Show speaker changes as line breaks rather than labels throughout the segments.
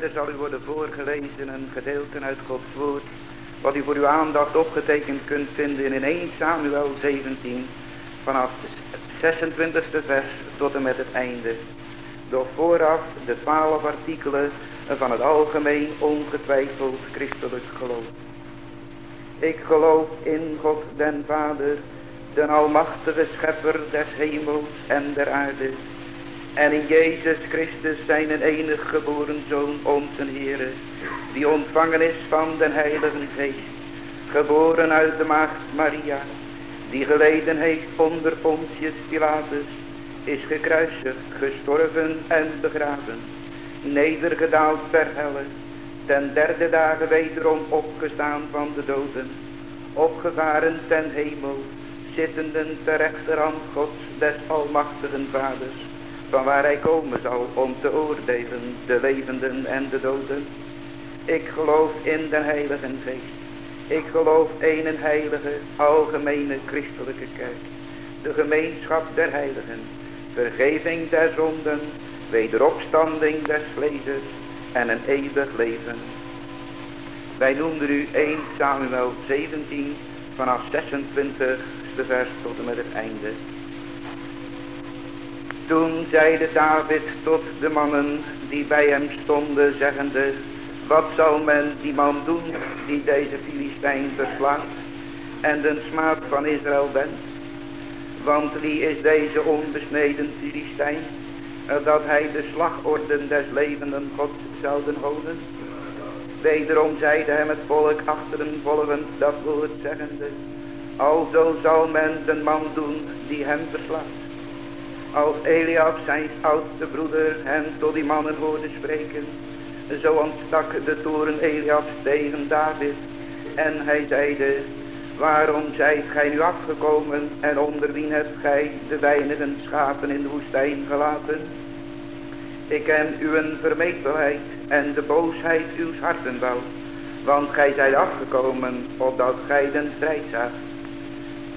Verder zal u worden voorgelezen een gedeelte uit Gods woord. Wat u voor uw aandacht opgetekend kunt vinden in 1 Samuel 17. Vanaf het 26e vers tot en met het einde. Door vooraf de twaalf artikelen van het algemeen ongetwijfeld christelijk geloof. Ik geloof in God den Vader, den almachtige schepper des hemels en der aarde. En in Jezus Christus zijn een enig geboren Zoon, onze Heere, die ontvangen is van den Heilige Geest, geboren uit de maagd Maria, die geleden heeft onder Pontius Pilatus, is gekruisigd, gestorven en begraven, nedergedaald per helle, ten derde dagen wederom opgestaan van de doden, opgevaren ten hemel, zittenden ter rechterhand Gods des almachtigen Vaders, van waar hij komen zal om te oordelen de levenden en de doden. Ik geloof in de Heilige Geest. Ik geloof in een heilige, algemene christelijke kerk. De gemeenschap der heiligen. Vergeving der zonden. Wederopstanding des vlees en een eeuwig leven. Wij noemden u 1 Samuel 17 vanaf 26 vers tot en met het einde. Toen zeide David tot de mannen die bij hem stonden zeggende, wat zal men die man doen die deze Filistijn verslaat en de smaad van Israël bent? Want wie is deze onbesneden Filistijn, dat hij de slagorden des levenden God zouden houden? Wederom zeide hem het volk achteren volgend dat woord zeggende, alzo zal men de man doen die hem verslaat. Als Eliab zijn oudste broeder hem tot die mannen hoorde spreken, zo ontstak de toren Eliabs tegen David. En hij zeide, waarom zijt gij nu afgekomen en onder wie hebt gij de weinigen schapen in de woestijn gelaten? Ik ken uw vermetelheid en de boosheid uws harten wel, want gij zijt afgekomen opdat gij den strijd zaagt.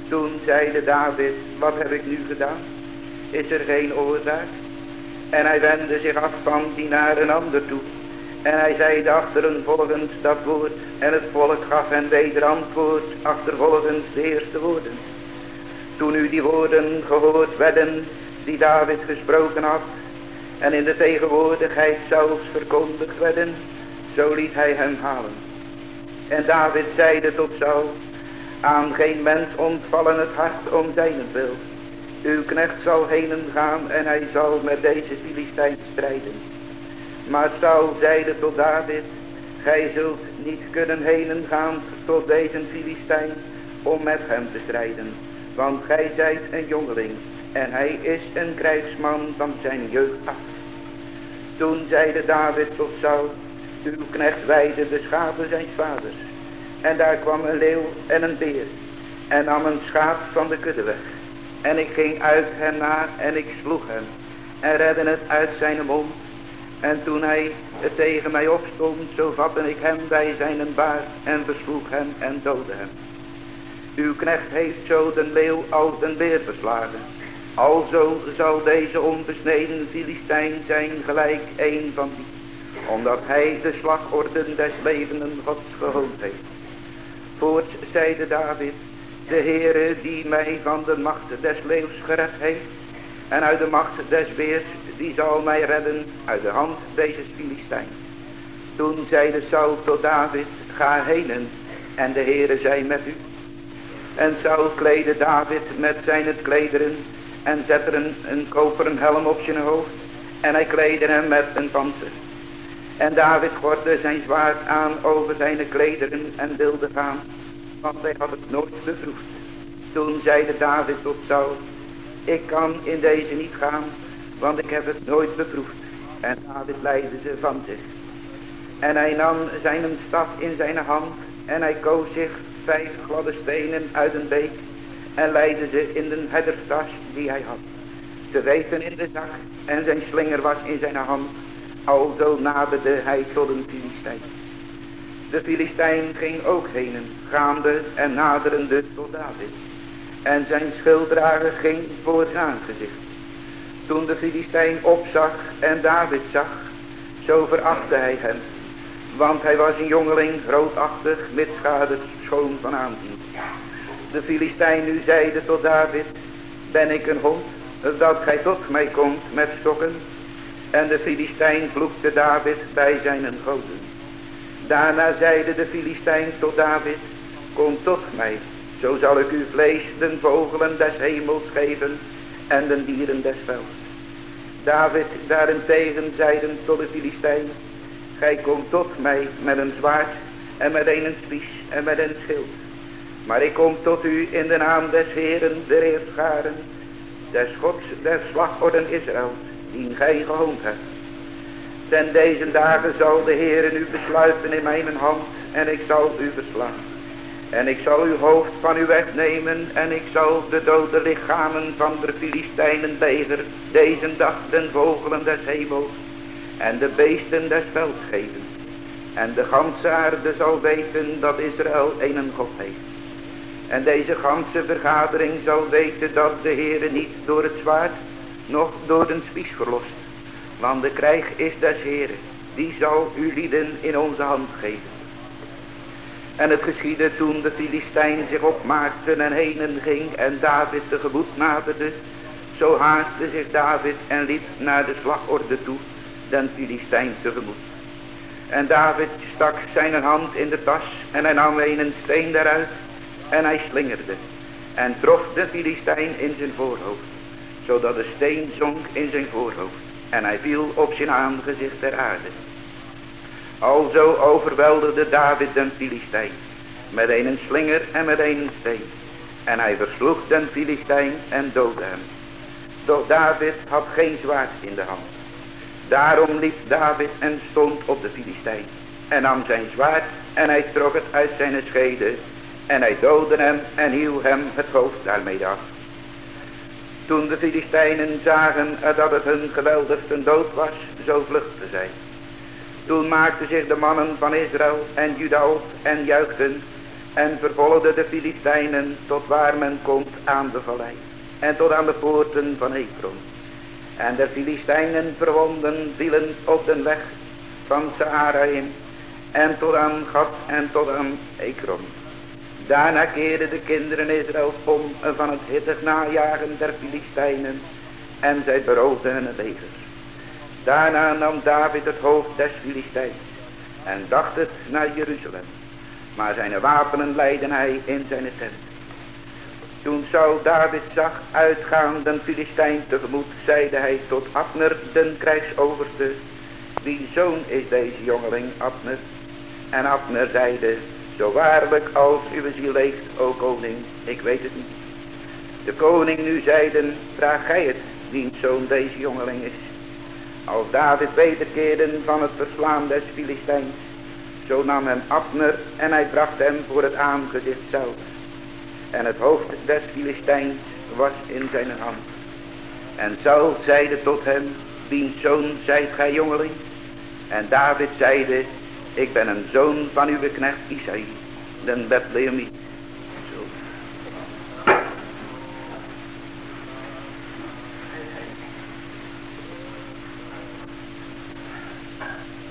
Toen zeide David, wat heb ik nu gedaan? Is er geen oorzaak? En hij wendde zich af van die naar een ander toe. En hij zeide achtereenvolgens dat woord. En het volk gaf hem weder antwoord achtervolgens de eerste woorden. Toen u die woorden gehoord werden die David gesproken had. En in de tegenwoordigheid zelfs verkondigd werden. Zo liet hij hem halen. En David zeide tot Saul. Aan geen mens ontvallen het hart om zijnentwil. Uw knecht zal heen gaan en hij zal met deze Filistijn strijden. Maar Saul zeide tot David, gij zult niet kunnen heen gaan tot deze Filistijn om met hem te strijden. Want gij zijt een jongeling en hij is een krijgsman van zijn jeugd af. Toen zeide David tot Saul, uw knecht weide de schapen zijn vaders. En daar kwam een leeuw en een beer en nam een schaap van de kudde weg. En ik ging uit hem na en ik sloeg hem en redde het uit zijn mond. En toen hij het tegen mij opstond, zo vatte ik hem bij zijn baard en versloeg hem en doodde hem. Uw knecht heeft zo den leeuw als den beer verslagen. Alzo zal deze onbesneden Filistijn zijn gelijk een van die, omdat hij de slagorden des levenden Gods gehoond heeft. Voorts zeide David, de Heere die mij van de macht des leeuws gered heeft. En uit de macht des beers die zal mij redden uit de hand deze Filistijn. Toen zeide Saul tot David, ga heen en de Heere zij met u. En Saul kleedde David met zijn klederen en zette een, een koperen helm op zijn hoofd. En hij kleedde hem met een panzer. En David gordde zijn zwaard aan over zijn klederen en wilde gaan want hij had het nooit beproefd. Toen zeide David tot Saul, ik kan in deze niet gaan, want ik heb het nooit beproefd. En David leidde ze van zich. En hij nam zijn staf in zijn hand en hij koos zich vijf gladde stenen uit een beek en leidde ze in de herderstas die hij had. Te weten in de zak en zijn slinger was in zijn hand. Alzo naderde hij tot een Filistijn. De Filistijn ging ook heen, gaande en naderende tot David. En zijn schilddrager ging voor zijn aangezicht. Toen de Filistijn opzag en David zag, zo verachtte hij hem. Want hij was een jongeling, roodachtig, mitschadig, schoon van aanzien. De Filistijn nu zeide tot David, ben ik een hond, dat gij tot mij komt met stokken? En de Filistijn vloekte David bij zijn goden. Daarna zeide de Filistijn tot David, kom tot mij, zo zal ik u vlees, den vogelen des hemels geven en den dieren des velds. David daarentegen zeiden tot de Filistijn, gij komt tot mij met een zwaard en met een spies en met een schild. Maar ik kom tot u in de naam des Heeren, der Heerscharen, des Gods, der slagorden Israëls, die gij gehoond hebt. Ten deze dagen zal de Heer u besluiten in mijn hand en ik zal u verslaan. En ik zal uw hoofd van u wegnemen en ik zal de dode lichamen van de Filistijnen leger deze dag den vogelen des hemels en de beesten des velds geven. En de ganse aarde zal weten dat Israël een God heeft. En deze ganse vergadering zal weten dat de Heere niet door het zwaard, noch door den spies verlost. Want de krijg is des Heeren, die zal u lieden in onze hand geven. En het geschiedde toen de Filistijn zich opmaakte en heen ging en David tegemoet naderde. Zo haastte zich David en liep naar de slagorde toe, den Filistijn tegemoet. En David stak zijn hand in de tas en hij nam een steen daaruit en hij slingerde en trof de Filistijn in zijn voorhoofd, zodat de steen zonk in zijn voorhoofd en hij viel op zijn aangezicht ter aarde. Alzo overweldigde David den Filistijn met een slinger en met een steen. En hij versloeg den Filistijn en doodde hem. Doch David had geen zwaard in de hand. Daarom liep David en stond op de Filistijn. En nam zijn zwaard en hij trok het uit zijn schede. En hij doodde hem en hiel hem het hoofd daarmee af. Toen de Filistijnen zagen dat het hun geweldigste dood was, zo vluchtten zij. Toen maakten zich de mannen van Israël en Juda op en juichten en vervolgden de Filistijnen tot waar men komt aan de vallei en tot aan de poorten van Ekron. En de Filistijnen verwonden vielen op de weg van Saharaim en tot aan Gat en tot aan Ekron. Daarna keerden de kinderen Israël om van het hittig najagen der Filistijnen en zij beroofden hun legers. Daarna nam David het hoofd des Filistijns en dacht het naar Jeruzalem. Maar zijn wapenen leidde hij in zijn tent. Toen zou David zag uitgaan den Filistijn tegemoet, zeide hij tot Abner, den krijgsoverste, wie zoon is deze jongeling Abner? En Abner zeide, zo waarlijk als uw ziel leeft, o koning, ik weet het niet. De koning nu zeiden, vraag gij het, wiens zoon deze jongeling is. Als David wederkeerde van het verslaan des Filistijns, zo nam hem Abner en hij bracht hem voor het aangezicht zelf. En het hoofd des Filistijns was in zijn hand. En Saul zeide tot hem, wiens zoon zijt gij jongeling? En David zeide, ik ben een zoon van uw knecht Isaïe, den Bethlehemiet.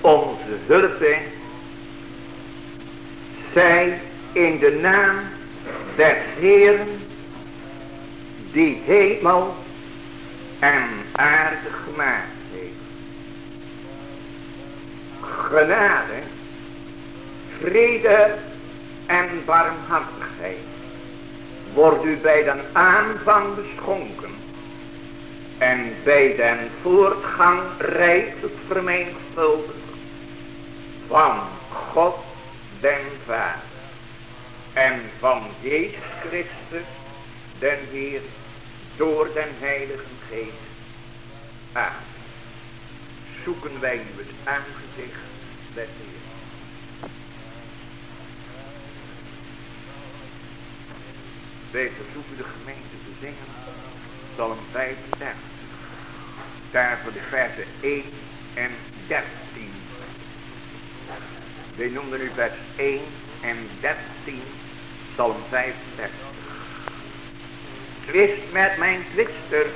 Onze hulp zij in de naam des Heeren die hemel en aarde gemaakt. Genade vrede en barmhartigheid wordt u bij den aanvang beschonken en bij den voortgang rijkelijk vermenigvuldigd van God den Vader en van Jezus Christus den Heer door den Heilige Geest. Amen. Zoeken wij nu het aangezicht des Heer. Wij verzoeken de gemeente te zingen. Psalm 35. Daarvoor de versen 1 en 13. Wij noemden nu vers 1 en 13. Psalm 35. Twist met mijn twister,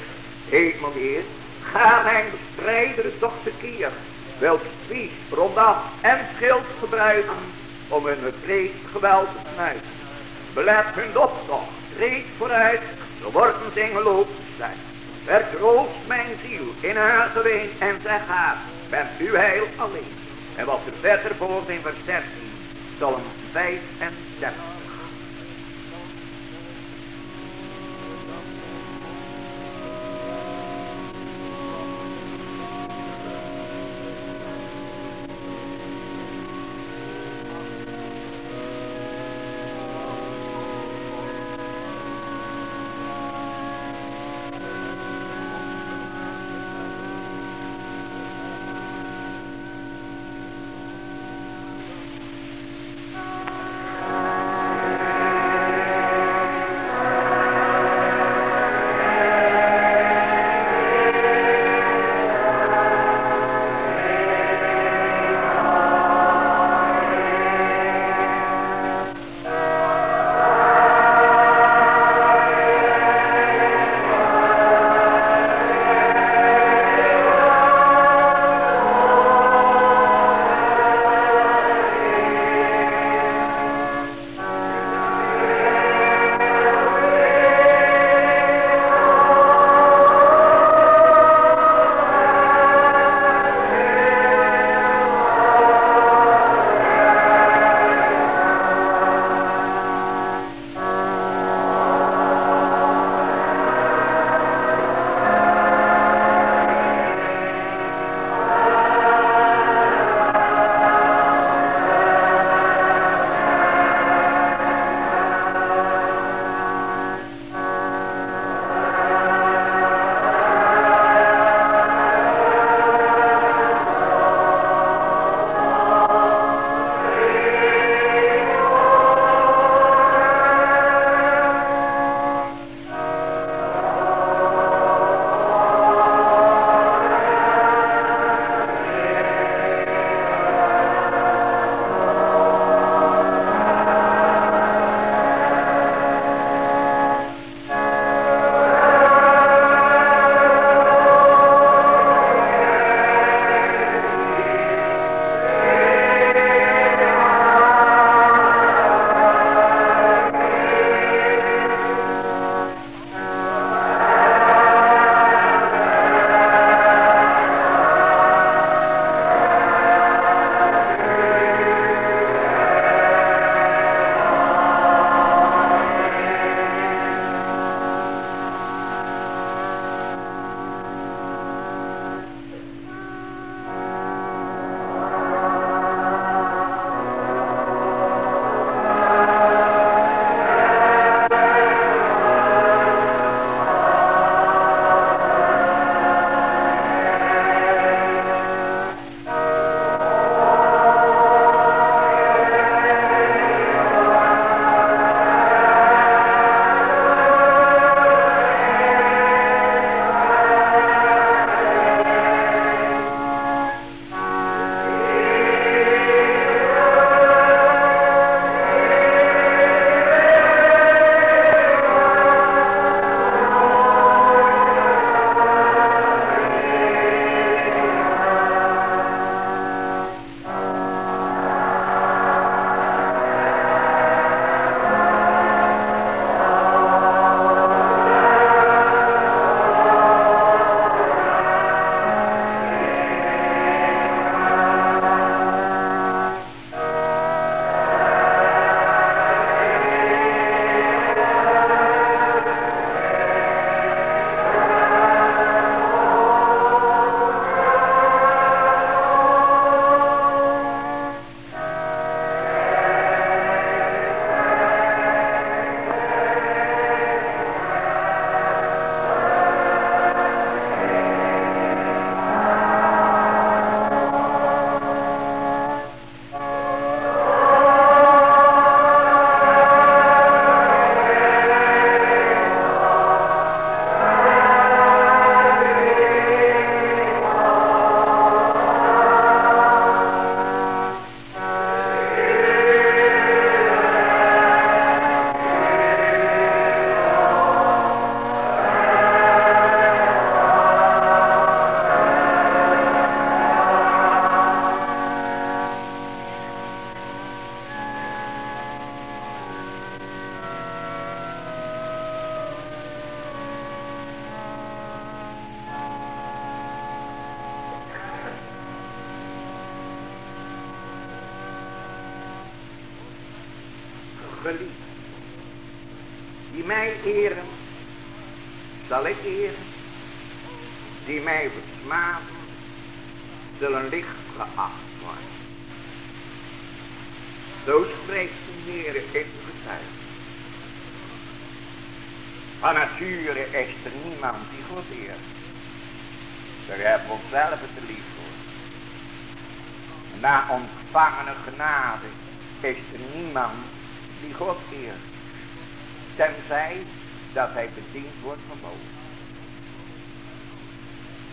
hemelheer. Ga mijn bestrijder toch keer. wilt spies, rondaf en schild gebruiken om hun vlees geweld te snuiten. Belet hun optocht, treed vooruit, zo wordt een zingeloop zijn. Vertroost mijn ziel in haar geween en zeg haar, bent u heil alleen. En wat er verder volgt in vers 13, Psalm 35.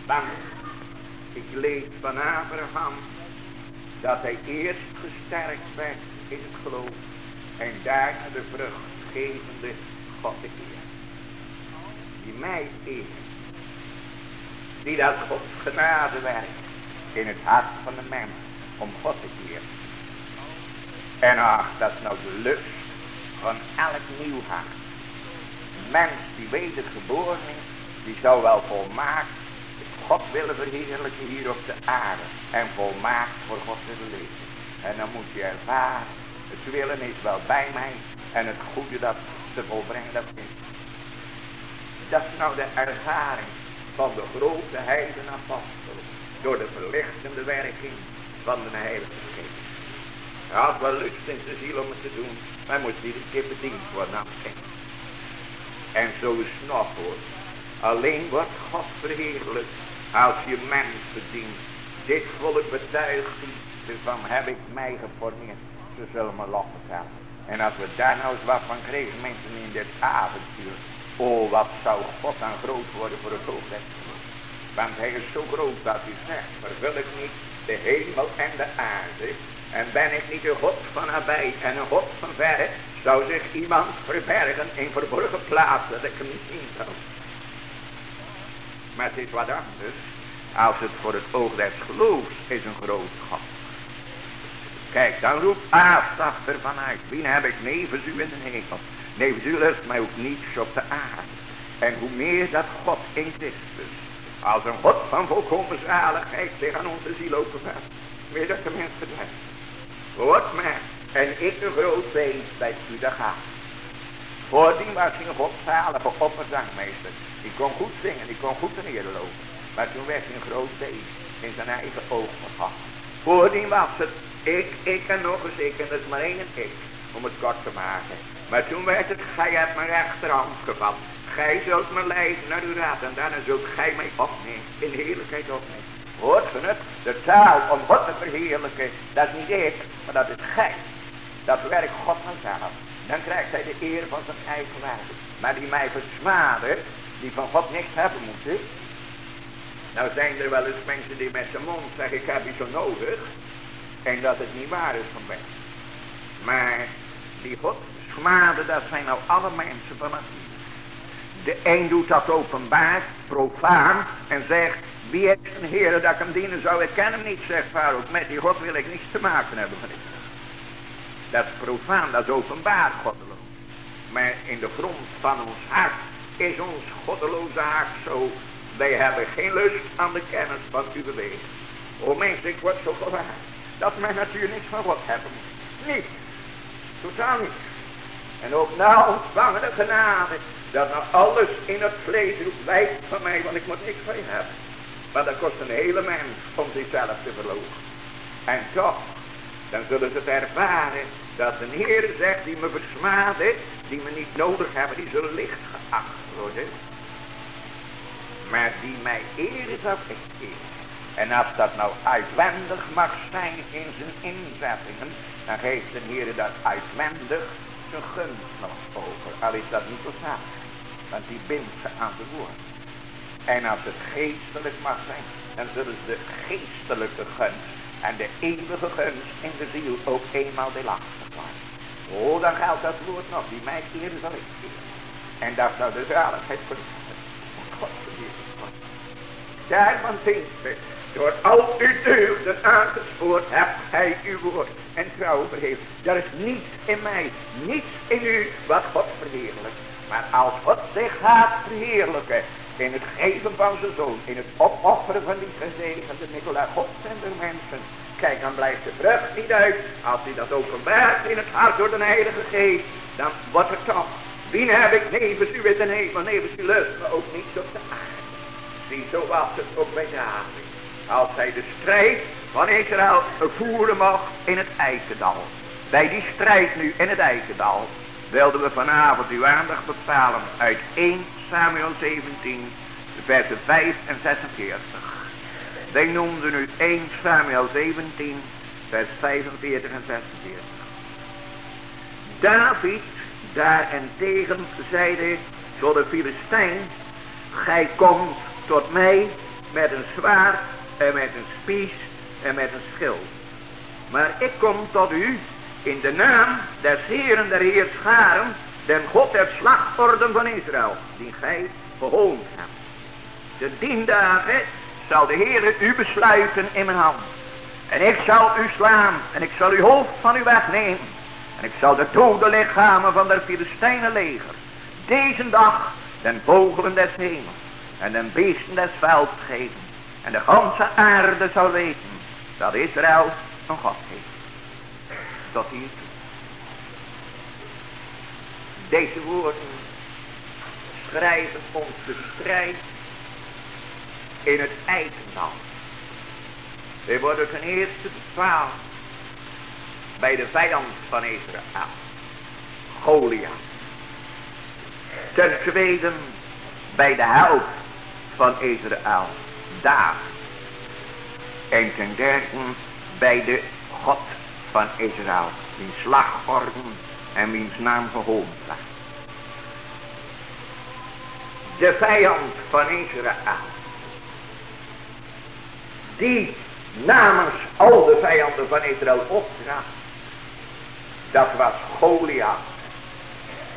Want ik lees van Abraham dat hij eerst gesterkt werd in het geloof en daarna de vruchtgevende God de eer. Die mij eert. Die dat Gods genade werkt in het hart van de mens om God te eren. En ach, dat is nou de lust van elk nieuw hart. Een mens die wedergeboren is, die zou wel volmaakt God willen verheerlijken hier op de aarde. En volmaakt voor God willen leven. En dan moet je ervaren, het willen is wel bij mij. En het goede dat te volbrengen, dat is. Dat is nou de ervaring van de grote heiden apostel. Door de verlichtende werking van de Heilige Geest. Hij had wel lust in zijn ziel om het te doen. Maar hij moest iedere keer bediend worden aan En zo is het nog hoor. Alleen wordt God verheerlijkt als je mens bedient. Dit volk betuigt van heb ik mij geformeerd. Ze zullen me lof vertellen. En als we daar nou eens wat van kregen, mensen in dit avontuur. Oh, wat zou God dan groot worden voor het hoofd. Want hij is zo groot dat hij zegt, vervul ik niet de hemel en de aarde. En ben ik niet een God van nabij en een God van verre, zou zich iemand verbergen in verborgen plaatsen dat ik hem niet zien kan. Maar het is wat anders als het voor het oog des geloofs is een groot God. Kijk, dan roept Asaf er vanuit. Wie heb ik nevens u in de hemel? Nevens u lust mij ook niets op de aarde. En hoe meer dat God in Christus, als een God van volkomen zaligheid zich aan onze ziel openbaart, meer dat de mens verdwijnt. Hoort mij, en ik een groot beest bij u dat gaat. Voordien was een godzalige opperzangmeester. Die kon goed zingen, die kon goed ten lopen. Maar toen werd hij een groot beest in zijn eigen ogen gehad. Voordien was het ik, ik en nog eens ik. En dat is maar één ik. Om het kort te maken. Maar toen werd het, gij hebt mijn rechterhand gevat. Gij zult me leiden naar uw raad. En daarna zult gij mij opnemen. In heerlijkheid opnemen. Hoort van het? De taal om God te verheerlijken. Dat is niet ik, maar dat is gij. Dat werkt God vanzelf. Dan krijgt hij de eer van zijn eigen werk. Maar die mij versmaden, die van God niks hebben moeten. Nou zijn er wel eens mensen die met zijn mond zeggen, ik heb je zo nodig. En dat het niet waar is van mij. Maar die God smaden, dat zijn nou alle mensen van het De een doet dat openbaar, profaan, en zegt, wie is een Heer dat ik hem dienen zou, ik ken hem niet, zegt Farao. Met die God wil ik niets te maken hebben. Dat is profaan, dat is openbaar goddeloos. Maar in de grond van ons hart is ons goddeloze hart zo. Wij hebben geen lust aan de kennis van uw beweging. O mensen, ik word zo gewaar. Dat men natuurlijk niks van God hebben moet. Niet. Totaal niet. En ook na ontvangen de genade. Dat nou alles in het vlees roept, wijkt van mij, want ik moet niks van je hebben. Maar dat kost een hele mens om zichzelf te verlogen. En toch, dan zullen ze ervaren dat een Heer zegt die me versmaden, die me niet nodig hebben, die zullen licht geacht worden. Maar die mij eren zal ik eren. En als dat nou uitwendig mag zijn in zijn inzettingen, dan geeft de Heer dat uitwendig zijn gunst nog over. Al is dat niet zo zaak, want die bindt ze aan de woord. En als het geestelijk mag zijn, dan zullen ze de geestelijke gunst en de eeuwige gunst in de ziel ook eenmaal deelachtig worden. Oh, dan geldt dat woord nog, die mij keren zal ik. En dat zou de zaligheid voor God worden. Daarvan zingt het, door al uw deugden aangespoord hebt hij uw woord en trouw verheven. Er is niets in mij, niets in u wat God verheerlijkt. Maar als God zich gaat verheerlijken in het geven van zijn zoon, in het opofferen van die gezegende Nicolaas, God en de mensen. Kijk, dan blijft de vrucht niet uit, als hij dat openbaart in het hart door de Heilige Geest. dan wordt het toch. Wie heb ik nevens u in de nevens u lust me ook niet op de aarde. Zie, zo was het ook bij David. Als hij de strijd van Israël voeren mocht in het Eikendal. Bij die strijd nu in het Eikendal wilden we vanavond uw aandacht bepalen uit 1 Samuel 17, versen 5 en 46. Wij noemden nu 1 Samuel 17, vers 45 en 46. David daarentegen zeide tot de Filistijn, gij komt tot mij met een zwaard en met een spies en met een schild. Maar ik kom tot u in de naam des Heeren der Heerscharen, den God der slagorden van Israël, die gij gehoond hebt. De dien dagen zal de Heer u besluiten in mijn hand. En ik zal u slaan en ik zal uw hoofd van u wegnemen. En ik zal de dode lichamen van de Filistijnen leger. Deze dag den vogelen des hemels en den beesten des velds geven. En de ganse aarde zal weten dat Israël een God heeft. Tot hier toe. Deze woorden schrijven ons de strijd in het Eikendal. We worden ten eerste bepaald bij de vijand van Israël. Goliath. Ten tweede bij de helft van Israël. David. En ten derde bij de God van Israël. Wiens slagorden en wiens naam gehoond werd. De vijand van Israël. Die namens al de vijanden van Israël opdracht. Dat was Goliath.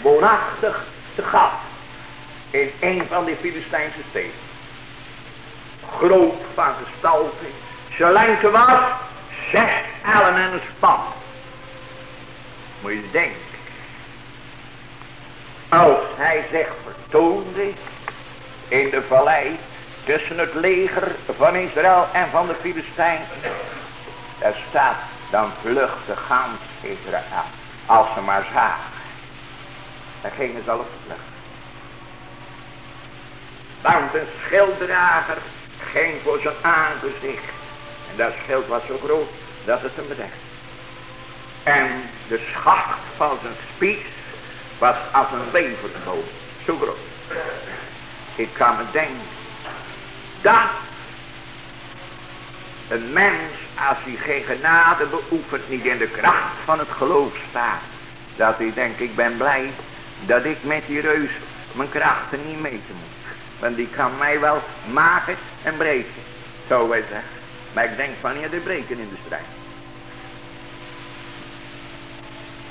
Woonachtig te gast in een van die Filistijnse steden. Groot van gestalte. Zijn lengte was zes ellen en een span. Moet je denken. Als hij zich vertoonde in de vallei tussen het leger van Israël en van de Filistijnen. Daar staat, dan vluchtte gans Israël. Als ze maar zagen. Dan gingen ze al vluchten. Want een schilddrager ging voor zijn aangezicht. En dat schild was zo groot dat het hem bedekte. En de schacht van zijn spies was als een weversboom. Zo groot. Ik kan me denken dat een mens als hij geen genade beoefent niet in de kracht van het geloof staat. Dat hij denkt ik ben blij dat ik met die reus mijn krachten niet meten moet. Want die kan mij wel maken en breken. Zo wij zeggen. Maar ik denk van ja, de breken in de strijd.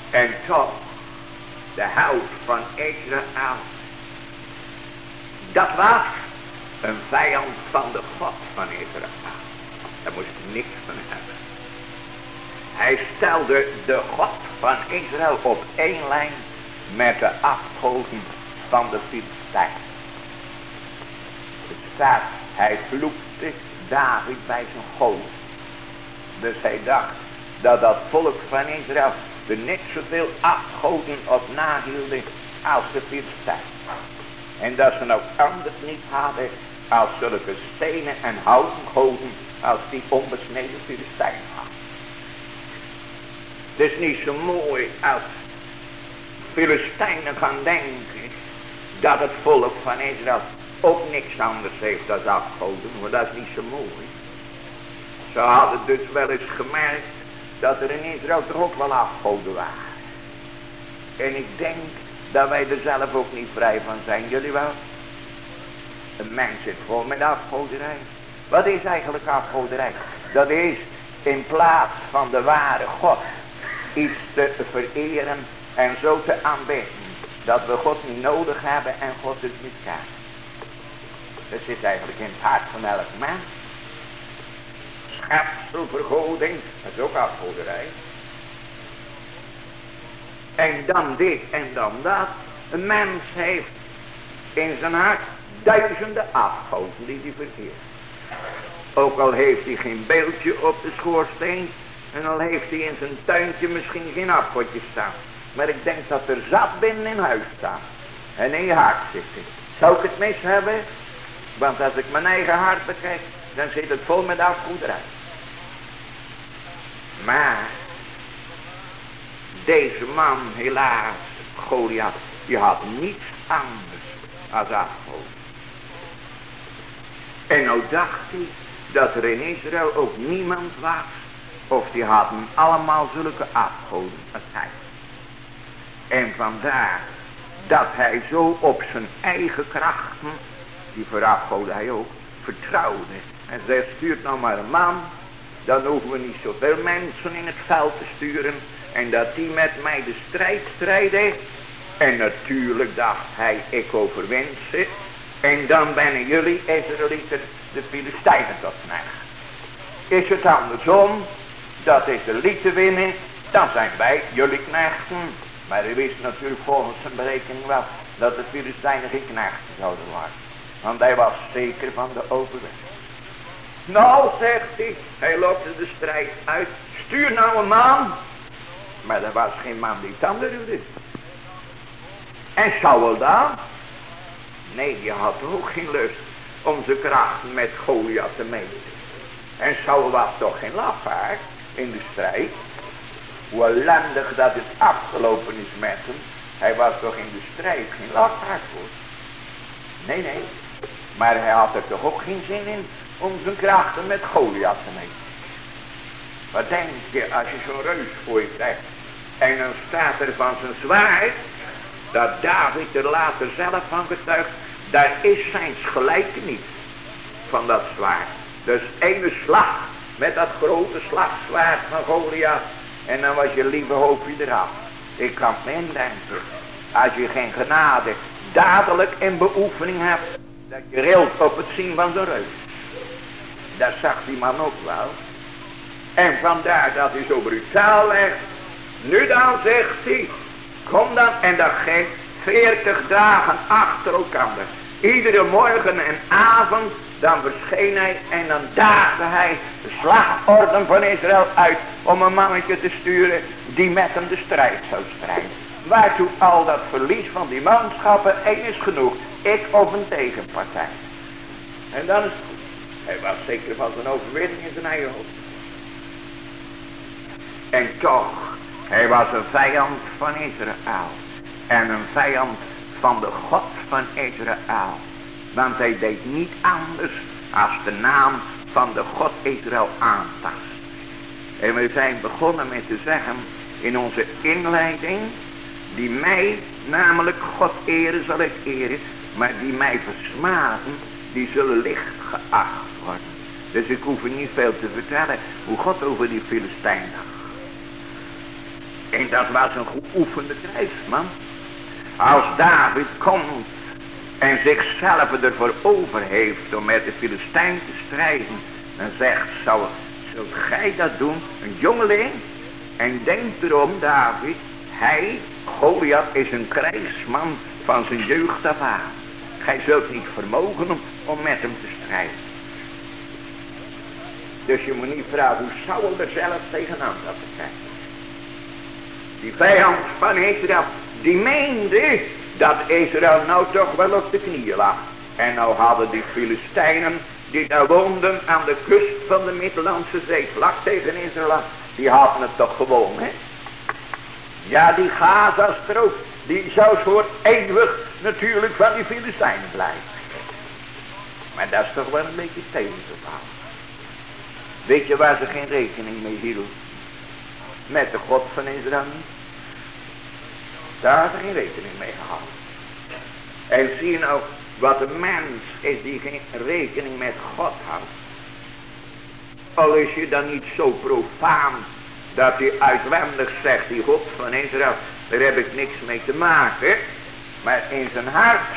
En toch, de hout van Israël. Dat was een vijand van de God van Israël. Daar moest niks van hebben. Hij stelde de God van Israël op één lijn met de afgoden van de Filistijn. Het staat, hij vloekte David bij zijn God. Dus hij dacht dat dat volk van Israël er net zoveel afgoden op nahielden als de Filistijn. En dat ze nog anders niet hadden als zulke stenen en houten goden als die onbesneden Filistijn had. Het is niet zo mooi als Filistijnen gaan denken dat het volk van Israël ook niks anders heeft dan afgoden, maar dat is niet zo mooi. Ze hadden dus wel eens gemerkt dat er in Israël toch ook wel afgoden waren. En ik denk dat wij er zelf ook niet vrij van zijn, jullie wel? Een mens zit vol met afgoderij. Wat is eigenlijk afgoderij? Dat is in plaats van de ware God iets te vereren en zo te aanbidden. Dat we God niet nodig hebben en God dus niet kan. Dat zit eigenlijk in het hart van elk mens. Schepselvergoding, dat is ook afgoderij. En dan dit en dan dat. Een mens heeft in zijn hart duizenden afgoden die hij verkeert. Ook al heeft hij geen beeldje op de schoorsteen. En al heeft hij in zijn tuintje misschien geen afgodje staan. maar ik denk dat er zat binnen in huis staan. En in je hart zitten. Zou ik het mis hebben? Want als ik mijn eigen hart bekijk, dan zit het vol met afgoederij. Maar, deze man, helaas, Goliath, die had niets anders als afgoden. En nou dacht hij dat er in Israël ook niemand was, of die hadden allemaal zulke afgoden als hij. En vandaar dat hij zo op zijn eigen krachten, die verafgoden hij ook, vertrouwde. En zei, stuurt nou maar een man, dan hoeven we niet zoveel mensen in het veld te sturen. En dat die met mij de strijd strijden. En natuurlijk dacht hij, ik overwin ze. En dan ben jullie Israëlieten de Filistijnen tot knecht. Is het andersom, dat Israëlieten winnen, dan zijn wij jullie knechten. Maar hij wist natuurlijk volgens zijn berekening wel dat de Filistijnen geen knechten zouden worden. Want hij was zeker van de overwinning. Nou, zegt hij, hij lokte de strijd uit. Stuur nou een man. Maar er was geen man die tanden duwde. En Saul dan? Nee, die had ook geen lust zijn krachten met Goliath te meten. En Saul was toch geen lafaard in de strijd. Hoe ellendig dat het afgelopen is met hem. Hij was toch in de strijd geen lafaard voor. Nee, nee. Maar hij had er toch ook geen zin in om zijn krachten met Goliath te meten. Wat denk je als je zo'n reus voor je krijgt. En dan staat er van zijn zwaard. Dat David er later zelf van getuigt. Daar is zijn gelijke niet. Van dat zwaard. Dus ene slag. Met dat grote slagzwaard van Goliath. En dan was je lieve hoofdje eraf. Ik kan me indenken. Als je geen genade dadelijk in beoefening hebt. Dat je rilt op het zien van de reus. Dat zag die man ook wel. En vandaar dat hij zo brutaal legt. Nu dan zegt hij. Kom dan. En dat ging veertig dagen achter elkaar. Iedere morgen en avond. Dan verscheen hij en dan daagde hij de slagorden van Israël uit. Om een mannetje te sturen die met hem de strijd zou strijden. Waartoe al dat verlies van die manschappen één is genoeg. Ik of een tegenpartij. En dan is het hij was zeker van zijn overwinning in zijn eigen hoofd. En toch, hij was een vijand van Israël. En een vijand van de God van Israël. Want hij deed niet anders als de naam van de God Israël aantast. En we zijn begonnen met te zeggen in onze inleiding. Die mij, namelijk God eren zal ik eren. Maar die mij versmaden, die zullen licht geacht dus ik hoef u niet veel te vertellen hoe God over die Filistijn dacht. En dat was een geoefende krijgsman. Als David komt en zichzelf ervoor over heeft om met de Filistijn te strijden. Dan zegt, zou, zult gij dat doen, een jongeling? En denk erom, David, hij, Goliath, is een krijgsman van zijn jeugd af aan. Gij zult niet vermogen om, om met hem te strijden. Dus je moet niet vragen hoe Saul er zelf tegenaan dat te. Die vijand van Israël, die meende dat Israël nou toch wel op de knieën lag. En nou hadden die Filistijnen die daar woonden aan de kust van de Middellandse Zee, vlak tegen Israël, die hadden het toch gewoon, hè? Ja, die Gaza-strook, die zou voor eeuwig natuurlijk van die Filistijnen blijven. Maar dat is toch wel een beetje tegen te. Weet je waar ze geen rekening mee hielden? Met de God van Israël niet. Daar hadden ze geen rekening mee gehad. En zie je nou wat een mens is die geen rekening met God houdt. Al is je dan niet zo profaan dat hij uitwendig zegt, die God van Israël, daar heb ik niks mee te maken. Maar in zijn hart,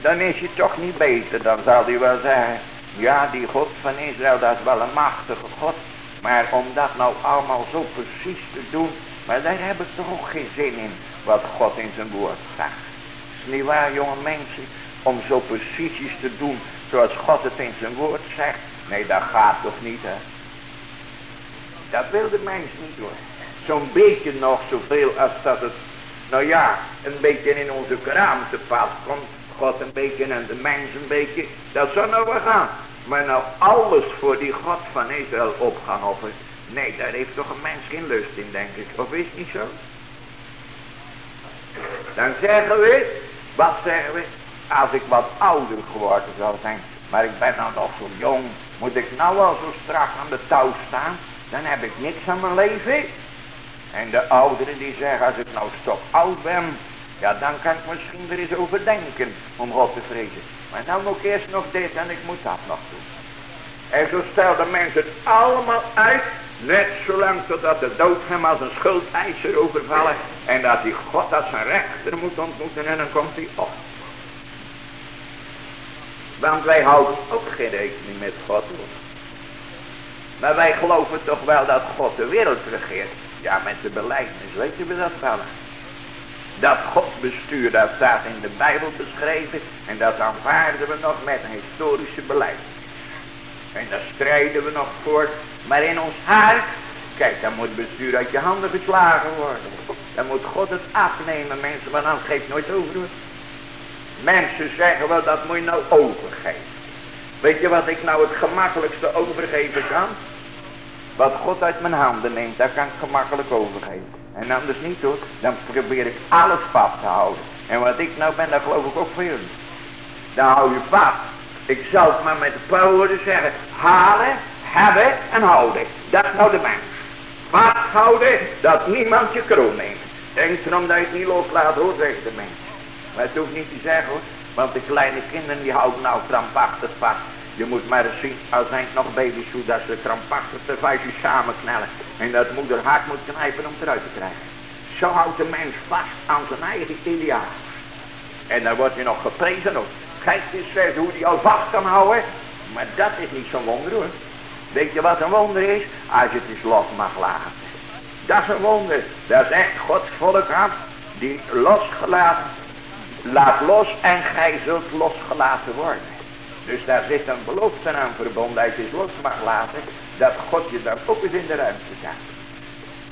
dan is je toch niet beter. Dan zal hij wel zeggen, ja, die God van Israël, dat is wel een machtige God. Maar om dat nou allemaal zo precies te doen, maar daar heb ik toch geen zin in, wat God in zijn woord zegt. Is niet waar, jonge mensen, om zo precies te doen, zoals God het in zijn woord zegt. Nee, dat gaat toch niet, hè. Dat wil de mens niet hoor. Zo'n beetje nog zoveel als dat het Nou ja, een beetje in onze kraam te pas komt. God een beetje en de mens een beetje. Dat zou nou wel gaan. Maar nou alles voor die God van Israël op gaan offeren. Nee, daar heeft toch een mens geen lust in, denk ik. Of is het niet zo? Dan zeggen we, wat zeggen we? Als ik wat ouder geworden zou zijn, maar ik ben dan nog zo jong, moet ik nou al zo strak aan de touw staan? Dan heb ik niks aan mijn leven. En de ouderen die zeggen, als ik nou stok oud ben, ja dan kan ik misschien er eens over denken om God te vrezen. Maar nou moet ik eerst nog dit en ik moet dat nog doen. En zo stelden mensen het allemaal uit, net zolang totdat de dood hem als een schuldeiser overvallen. En dat hij God als zijn rechter moet ontmoeten en dan komt hij op. Want wij houden ook geen rekening met God Maar wij geloven toch wel dat God de wereld regeert. Ja, met de beleidnis weten we dat wel. Dat God bestuur, dat staat in de Bijbel beschreven. En dat aanvaarden we nog met een historische beleid. En daar strijden we nog voor. Maar in ons hart, kijk, dan moet bestuur uit je handen geslagen worden. Dan moet God het afnemen, mensen, maar dan geeft nooit over. Mensen zeggen wel, dat moet je nou overgeven. Weet je wat ik nou het gemakkelijkste overgeven kan? Wat God uit mijn handen neemt, daar kan ik gemakkelijk overgeven. En anders niet hoor, dan probeer ik alles vast te houden. En wat ik nou ben, dat geloof ik ook voor. Dan hou je vast. Ik zal het maar met de paar woorden zeggen. Halen, hebben en houden. Dat is nou de mens. Vasthouden dat niemand je kroon neemt. Denk erom dat je het niet loslaat hoor, zegt de mens. Maar het hoeft niet te zeggen hoor. Want de kleine kinderen die houden nou krampachtig vast. Je moet maar eens zien, als zijn nog baby's hoe dat ze krampachtig de samen samenknellen. En dat moeder hard moet knijpen om eruit te krijgen. Zo houdt de mens vast aan zijn eigen ideaal. En daar wordt hij nog geprezen ook 15 verder hoe die al vast kan houden. Maar dat is niet zo'n wonder hoor. Weet je wat een wonder is? Als je het eens los mag laten. Dat is een wonder. Dat is echt Gods volk aan. Die losgelaten. Laat los en gij zult losgelaten worden. Dus daar zit een belofte aan verbonden. Als je het los mag laten. Dat God je dan ook eens in de ruimte staat.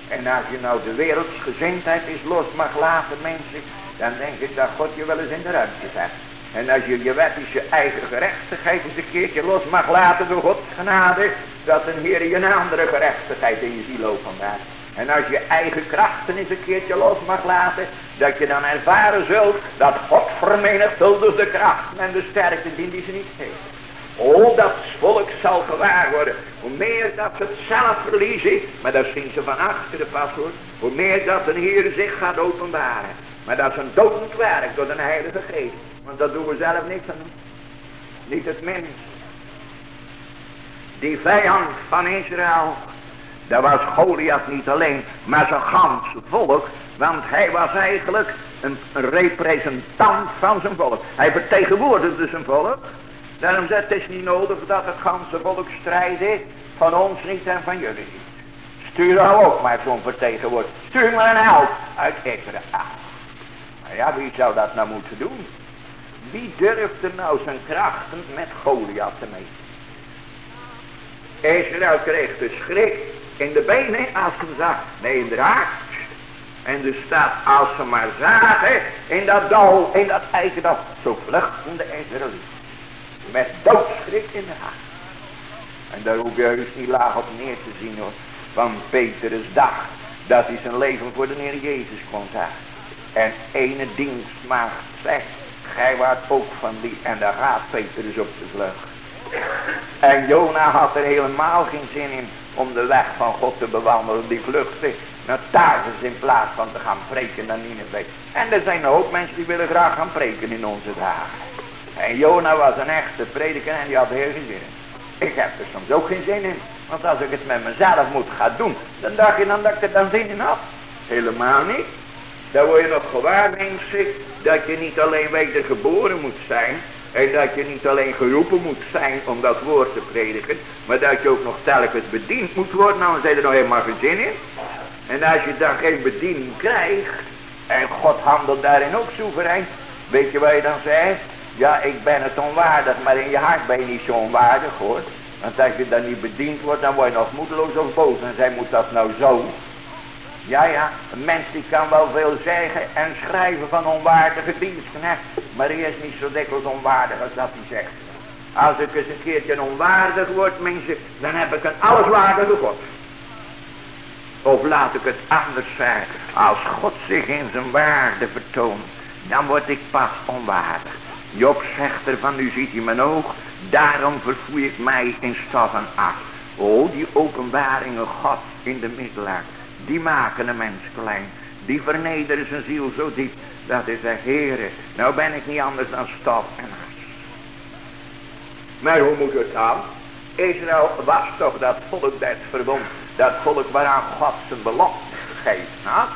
En als je nou de wereldsgezindheid eens los mag laten mensen. Dan denk ik dat God je wel eens in de ruimte zet. En als je je wettische eigen gerechtigheid eens een keertje los mag laten door Gods genade. Dat een Heer je een andere gerechtigheid in je ziel openbaart. En als je eigen krachten eens een keertje los mag laten. Dat je dan ervaren zult dat God vermenigvuldigt de krachten en de sterkte die, ze niet heeft. Oh, dat volk zal gewaar worden. Hoe meer dat ze het zelf verliezen. Maar dat zien ze van achteren pas hoor. Hoe meer dat een Heer zich gaat openbaren. Maar dat is een dodend werk door de Heilige Geest. Want dat doen we zelf doen. Niet het minst. Die vijand van Israël. Dat was Goliath niet alleen. Maar zijn gans volk. Want hij was eigenlijk een representant van zijn volk. Hij vertegenwoordigde zijn volk. Daarom zegt het is niet nodig dat het ganse volk strijdt. Van ons niet en van jullie niet. Stuur nou ook maar zo'n vertegenwoordiger. Stuur maar een held uit Israël. Maar ja, wie zou dat nou moeten doen? Wie durfde nou zijn krachten met Goliath te meten? Israël kreeg de schrik in de benen als ze zag. Nee, inderdaad. En er staat, als ze maar zagen in dat dal, in dat eigendom, zo vluchten de. Met doodschrik in de hart. En daar hoef je heus niet laag op neer te zien hoor. Van Petrus dag dat hij zijn leven voor de Heer Jezus kon zeggen. En ene dienstmaagd zegt, gij waart ook van die. En daar gaat Petrus op de vlucht. En Jona had er helemaal geen zin in om de weg van God te bewandelen. Die vluchtte naar Tarsus in plaats van te gaan preken naar Nineveh. En er zijn ook mensen die willen graag gaan preken in onze dagen. En Jona was een echte prediker en die had heel geen zin in. Ik heb er soms ook geen zin in. Want als ik het met mezelf moet gaan doen, dan dacht je dan dat ik er dan zin in had. Helemaal niet. Dan word je nog gewaar, mensen, dat je niet alleen wedergeboren moet zijn. En dat je niet alleen geroepen moet zijn om dat woord te prediken. Maar dat je ook nog telkens bediend moet worden. Nou, dan zijn er nog helemaal geen zin in. En als je dan geen bediening krijgt. En God handelt daarin ook soeverein. Weet je wat je dan zegt? Ja, ik ben het onwaardig. Maar in je hart ben je niet zo onwaardig hoor. Want als je dan niet bediend wordt, dan word je nog moedeloos of boos. En zij moet dat nou zo. Ja, ja, een mens die kan wel veel zeggen en schrijven van onwaardige dienstknecht. Maar hij is niet zo dikwijls onwaardig als dat hij zegt. Als ik eens een keertje onwaardig word, mensen, dan heb ik een alleswaardige God. Of laat ik het anders zeggen. Als God zich in zijn waarde vertoont, dan word ik pas onwaardig. Job zegt ervan, nu ziet hij mijn oog, daarom vervoer ik mij in stof en af. Oh, die openbaringen God in de middelaar, die maken een mens klein. Die vernederen zijn ziel zo diep, dat is de Heere, nou ben ik niet anders dan stof en as. Maar hoe moet het dan? Israël was toch dat volk des verbond, dat volk waaraan God zijn belofte geeft had.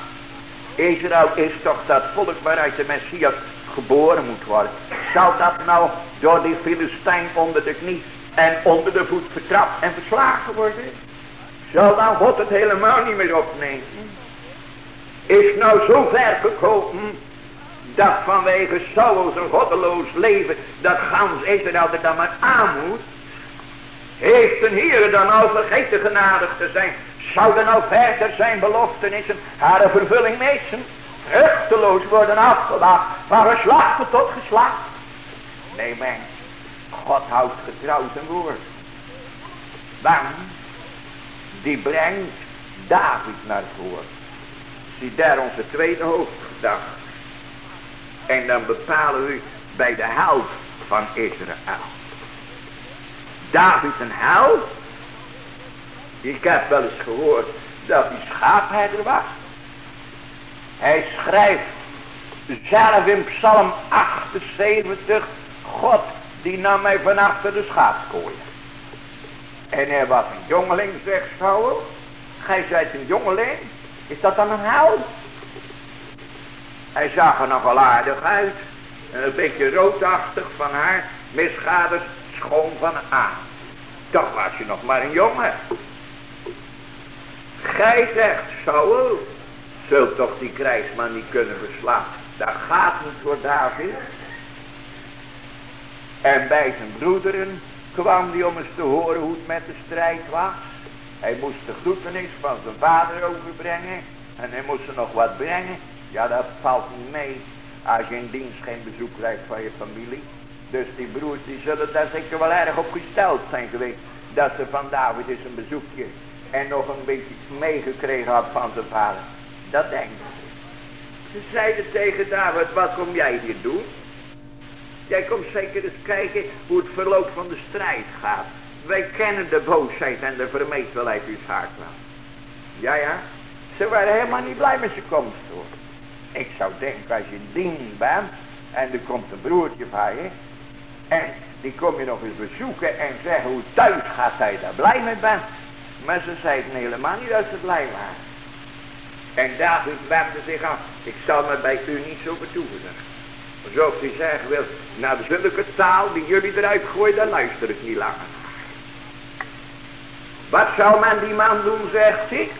Israël is toch dat volk waaruit de Messias geboren moet worden. Zou dat nou door die Filistijn onder de knie en onder de voet vertrapt en verslagen worden? Zal dan God het helemaal niet meer opnemen? Is nou zo ver gekomen dat vanwege Saul zijn goddeloos leven dat gans Israël er dan maar aan moet? Heeft een Heer dan al vergeten genadig te zijn? Zouden nou verder zijn beloftenissen haar vervulling missen? Vruchteloos worden afgewacht van geslacht tot geslacht. Nee mens, God houdt getrouw zijn woord. Want die brengt David naar voren. Zie daar onze tweede hoofdgedachte. En dan bepalen we bij de helft van Israël. David een held. Ik heb wel eens gehoord dat hij schaapherder was. Hij schrijft zelf in psalm 78. God die nam mij van achter de schaapskooi. En hij was een jongeling, zegt Saul. Gij zijt een jongeling. Is dat dan een held? Hij zag er nogal aardig uit. Een beetje roodachtig van haar. Misgaders schoon van aan. Toch was je nog maar een jongen. Gij zegt, Saul, zult toch die krijgsman niet kunnen verslaan. Dat gaat niet voor David. En bij zijn broederen kwam hij om eens te horen hoe het met de strijd was. Hij moest de groetenis van zijn vader overbrengen. En hij moest er nog wat brengen. Ja, dat valt niet mee als je in dienst geen bezoek krijgt van je familie. Dus die broers die zullen daar zeker wel erg op gesteld zijn geweest. Dat ze van David eens een bezoekje en nog een beetje meegekregen had van zijn vader. Dat denk ik. Ze zeiden tegen David, wat kom jij hier doen? Jij komt zeker eens kijken hoe het verloop van de strijd gaat. Wij kennen de boosheid en de vermetelheid uw hart wel. Ja, ja. Ze waren helemaal niet blij met zijn komst hoor. Ik zou denken als je dien bent en er komt een broertje van je en die kom je nog eens bezoeken en zeggen hoe thuis gaat hij daar blij mee bent. Maar ze zeiden helemaal niet dat ze blij waren. En David wendde zich af. Ik zal me bij u niet zo betoeveren. Zoals hij zeggen wil, naar zulke taal die jullie eruit gooien, dan luister ik niet langer. Wat zou men die man doen, zegt hij,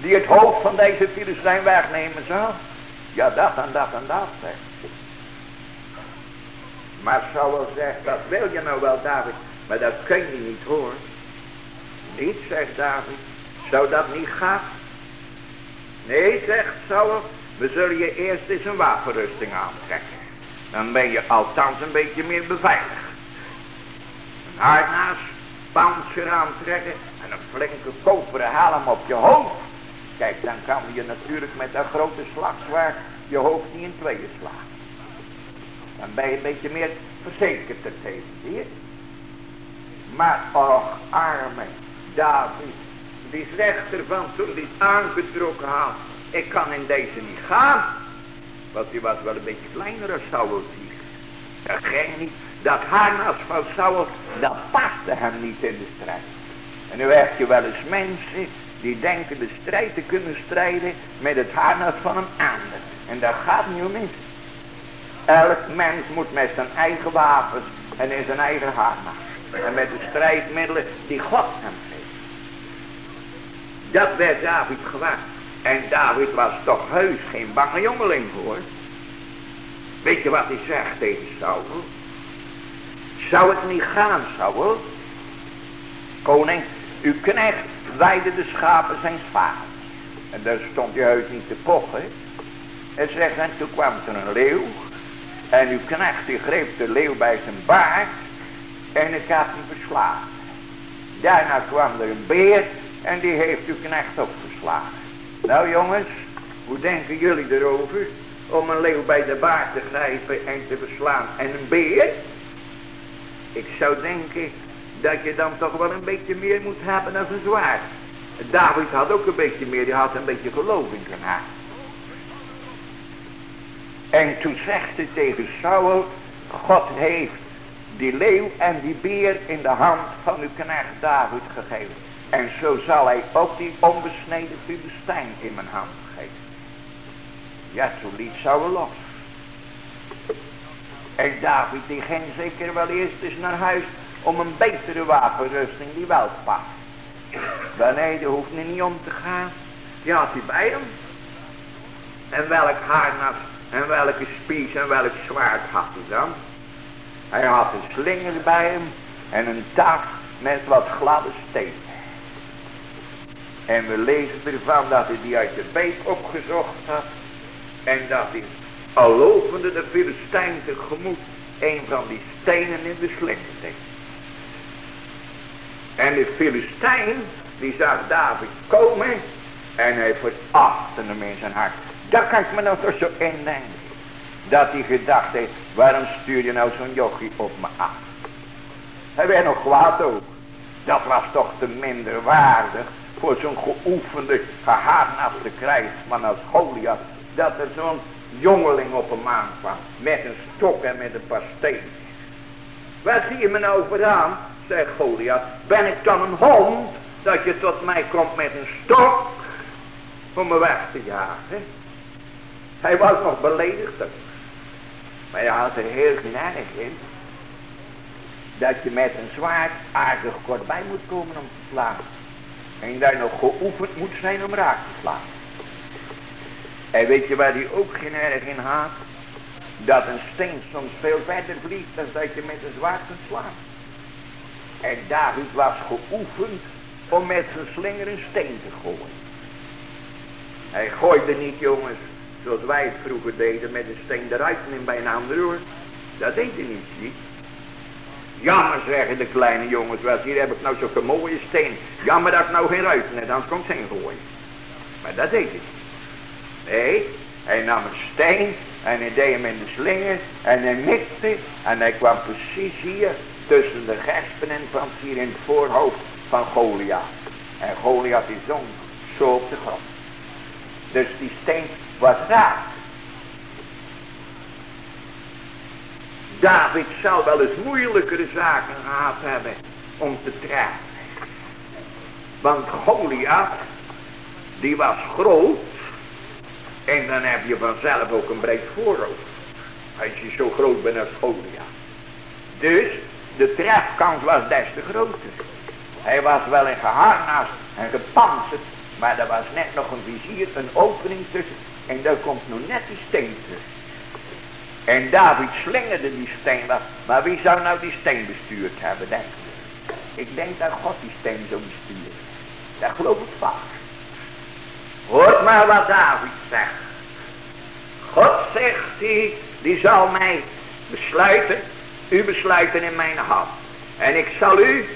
die het hoofd van deze Filistijn wegnemen zou? Ja, dat en dat en dat, zegt Maar Saul zegt, dat wil je nou wel, David, maar dat kun je niet hoor. Niet, zegt David, zou dat niet gaan? Nee, zegt Saul, we zullen je eerst eens een wapenrusting aantrekken. Dan ben je althans een beetje meer beveiligd. Een harnas, panzer aantrekken en een flinke koperen helm op je hoofd. Kijk, dan kan je natuurlijk met dat grote slagzwaard je hoofd niet in tweeën slaan. Dan ben je een beetje meer verzekerd ertegen, zie je? Maar, och, arme David, die zegt ervan toen het aangetrokken had, ik kan in deze niet gaan. Want die was wel een beetje kleiner dan Saul Dat ging niet. Dat harnas van Saul, dat paste hem niet in de strijd. En nu heb je wel eens mensen die denken de strijd te kunnen strijden met het harnas van een ander. En dat gaat niet eens. Elk mens moet met zijn eigen wapens en in zijn eigen harnas. En met de strijdmiddelen die God hem geeft. Dat werd David gewaar. En David was toch heus geen bange jongeling hoor. Weet je wat hij zegt tegen Saul? Zou het niet gaan, Saul? Koning, uw knecht weide de schapen zijn vaders. En daar stond hij uit niet te pochen. En zegt, en toen kwam er een leeuw. En uw knecht die greep de leeuw bij zijn baard. En ik had hem verslagen. Daarna kwam er een beer. En die heeft uw knecht ook verslagen. Nou jongens, hoe denken jullie erover? Om een leeuw bij de baard te grijpen en te verslaan. En een beer? Ik zou denken dat je dan toch wel een beetje meer moet hebben dan een zwaard. David had ook een beetje meer, die had een beetje geloof in zijn hart. En toen zegt hij tegen Saul, God heeft die leeuw en die beer in de hand van uw knecht David gegeven. En zo zal hij ook die onbesneden Filistijn in mijn hand geven. Ja, toen liet Saul los. En David die ging zeker wel eerst eens naar huis om een betere wapenrusting die wel past. Maar hoeft niet om te gaan. Die had hij bij hem. En welk harnas en welke spies en welk zwaard had hij dan? Hij had een slinger bij hem en een tas met wat gladde steen. En we lezen ervan dat hij die uit de beek opgezocht had. En dat hij al lopende de Filistijn tegemoet een van die stenen in de slinger. En de Filistijn, die zag David komen en hij verachtte hem in zijn hart. Daar kan ik me nou toch zo indenken. Dat hij gedacht heeft, waarom stuur je nou zo'n jochie op me af? Hij werd nog kwaad ook. Dat was toch te minder waardig voor zo'n geoefende, gehaarnaste krijgsman als Goliath. Dat er zo'n jongeling op hem aankwam. Met een stok en met een paar stenen. Waar zie je me nou vooraan? Zegt Goliath. Ben ik dan een hond? Dat je tot mij komt met een stok. Om me weg te jagen. Hij was nog beledigd. Maar hij had er heel genade in. Dat je met een zwaard aardig kort bij moet komen om te slaan. En daar nog geoefend moet zijn om raak te slaan. En weet je waar hij ook geen erg in haat? Dat een steen soms veel verder vliegt dan dat je met een zwaard kunt slaan. En David was geoefend om met zijn slinger een steen te gooien. Hij gooide niet jongens, zoals wij het vroeger deden met een steen eruit en bij een ander hoor. Dat deed hij niet. Jammer zeggen de kleine jongens, wel hier heb ik nou zo'n mooie steen. Jammer dat ik nou geen ruiten heb, anders kon ik zijn gooien. Maar dat deed hij. Nee, hij nam een steen en hij deed hem in de slinger en hij mikte en hij kwam precies hier tussen de gespen en van hier in het voorhoofd van Goliath. En Goliath is zonk zo op de grond. Dus die steen was raak. David zou wel eens moeilijkere zaken gehad hebben om te treffen. Want Goliath, die was groot en dan heb je vanzelf ook een breed voorhoofd. Als je zo groot bent als Goliath. Dus de trefkans was des te groter. Hij was wel in geharnast en gepanzerd. Maar er was net nog een vizier, een opening tussen. En daar komt nog net die steen terug. En David slingerde die steen wel. Maar wie zou nou die steen bestuurd hebben, denk je? Ik denk dat God die steen zou besturen. Dat geloof ik vast. Hoort maar wat David zegt. God zegt hij, die zal mij besluiten, u besluiten in mijn hand. En ik zal u,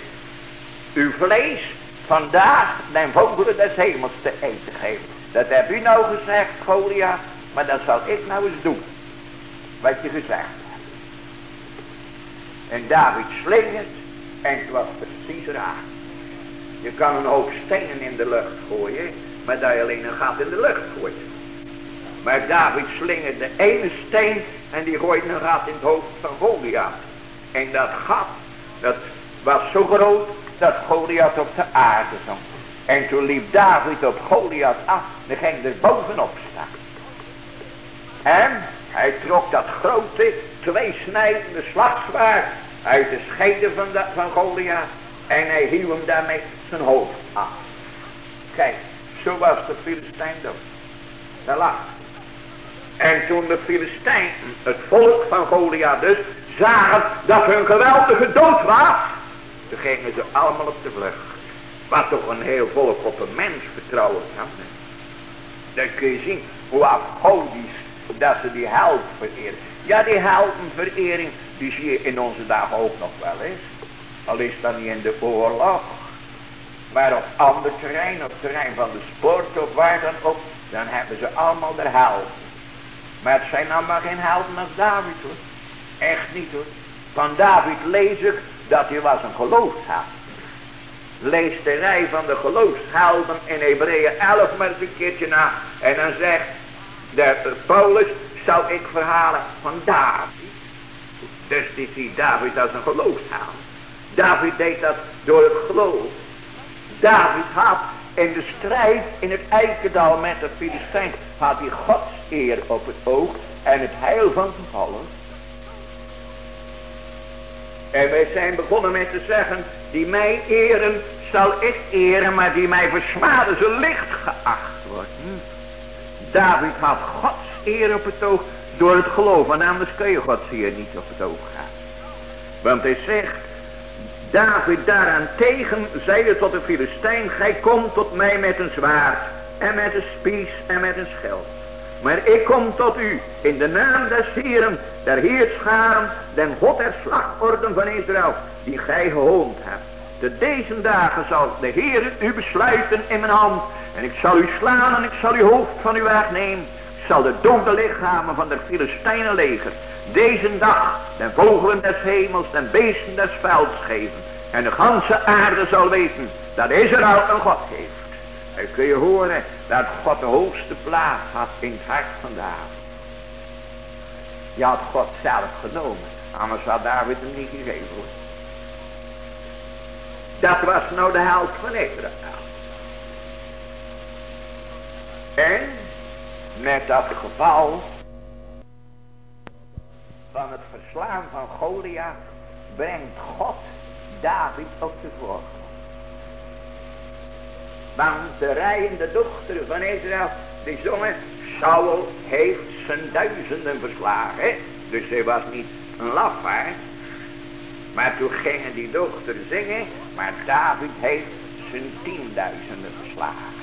uw vlees, vandaag den vogelen des hemels te eten geven. Dat heb u nou gezegd, Goliath, maar dat zal ik nou eens doen. Wat je gezegd hebt. En David slingert en het was precies raar. Je kan een hoop stenen in de lucht gooien, maar dat je alleen een gat in de lucht gooit. Maar David slingert de ene steen en die gooit een gat in het hoofd van Goliath. En dat gat, dat was zo groot dat Goliath op de aarde zonk. En toen liep David op Goliath af en ging er bovenop staan. En hij trok dat grote, tweesnijdende slagzwaard uit de scheiden van, van Goliath. En hij hield hem daarmee zijn hoofd af. Kijk, zo was de Filistijn dood. Daar lag. En toen de Filistijn, het volk van Goliath dus, zagen dat hun geweldige dood was. Toen gingen ze allemaal op de vlucht. Wat toch een heel volk op een mens vertrouwen kan. Dan kun je zien hoe afgodisch dat ze die held vereren. Ja, die heldenverering, die zie je in onze dagen ook nog wel eens. Al is dat niet in de oorlog. Maar op ander terrein, op het terrein van de sport of waar dan ook, dan hebben ze allemaal de helden. Maar het zijn allemaal geen helden als David hoor. Echt niet hoor. Van David lees ik dat hij was een geloofsheld. Lees de rij van de geloofshelden in Hebreeën 11 maar eens een keertje na. En dan zegt de, Paulus, zou ik verhalen van David. Dus die ziet David als een geloofsheld. David deed dat door het geloof. David had in de strijd in het Eikendal met de Filistijn had hij Gods eer op het oog en het heil van volk. En wij zijn begonnen met te zeggen, die mij eren zal ik eren, maar die mij versmaden zal licht geacht worden. David had Gods eer op het oog door het geloof, en anders kun je Gods eer niet op het oog gaan. Want hij zegt, David daaraan tegen zeide tot de Filistijn, gij komt tot mij met een zwaard en met een spies en met een schild. Maar ik kom tot u in de naam des Heeren, der Heerscharen, den God der slagorden van Israël, die gij gehoond hebt. Te deze dagen zal de Heer u besluiten in mijn hand. En ik zal u slaan en ik zal uw hoofd van u wegnemen. Ik zal de dode lichamen van de Filistijnen leger. Deze dag den vogelen des hemels, den beesten des velds geven. En de ganse aarde zal weten dat Israël een God heeft. En kun je horen dat God de hoogste plaats had in het hart van. Je had God zelf genomen. Anders had David hem niet gegeven. Dat was nou de held van Israël. En met dat geval van het verslaan van Goliath brengt God David op de voorgrond. Want de rijende dochter van Israël, die zongen, Saul heeft zijn duizenden verslagen. Dus hij was niet een lafaard. Maar toen gingen die dochter zingen, maar David heeft zijn tienduizenden verslagen.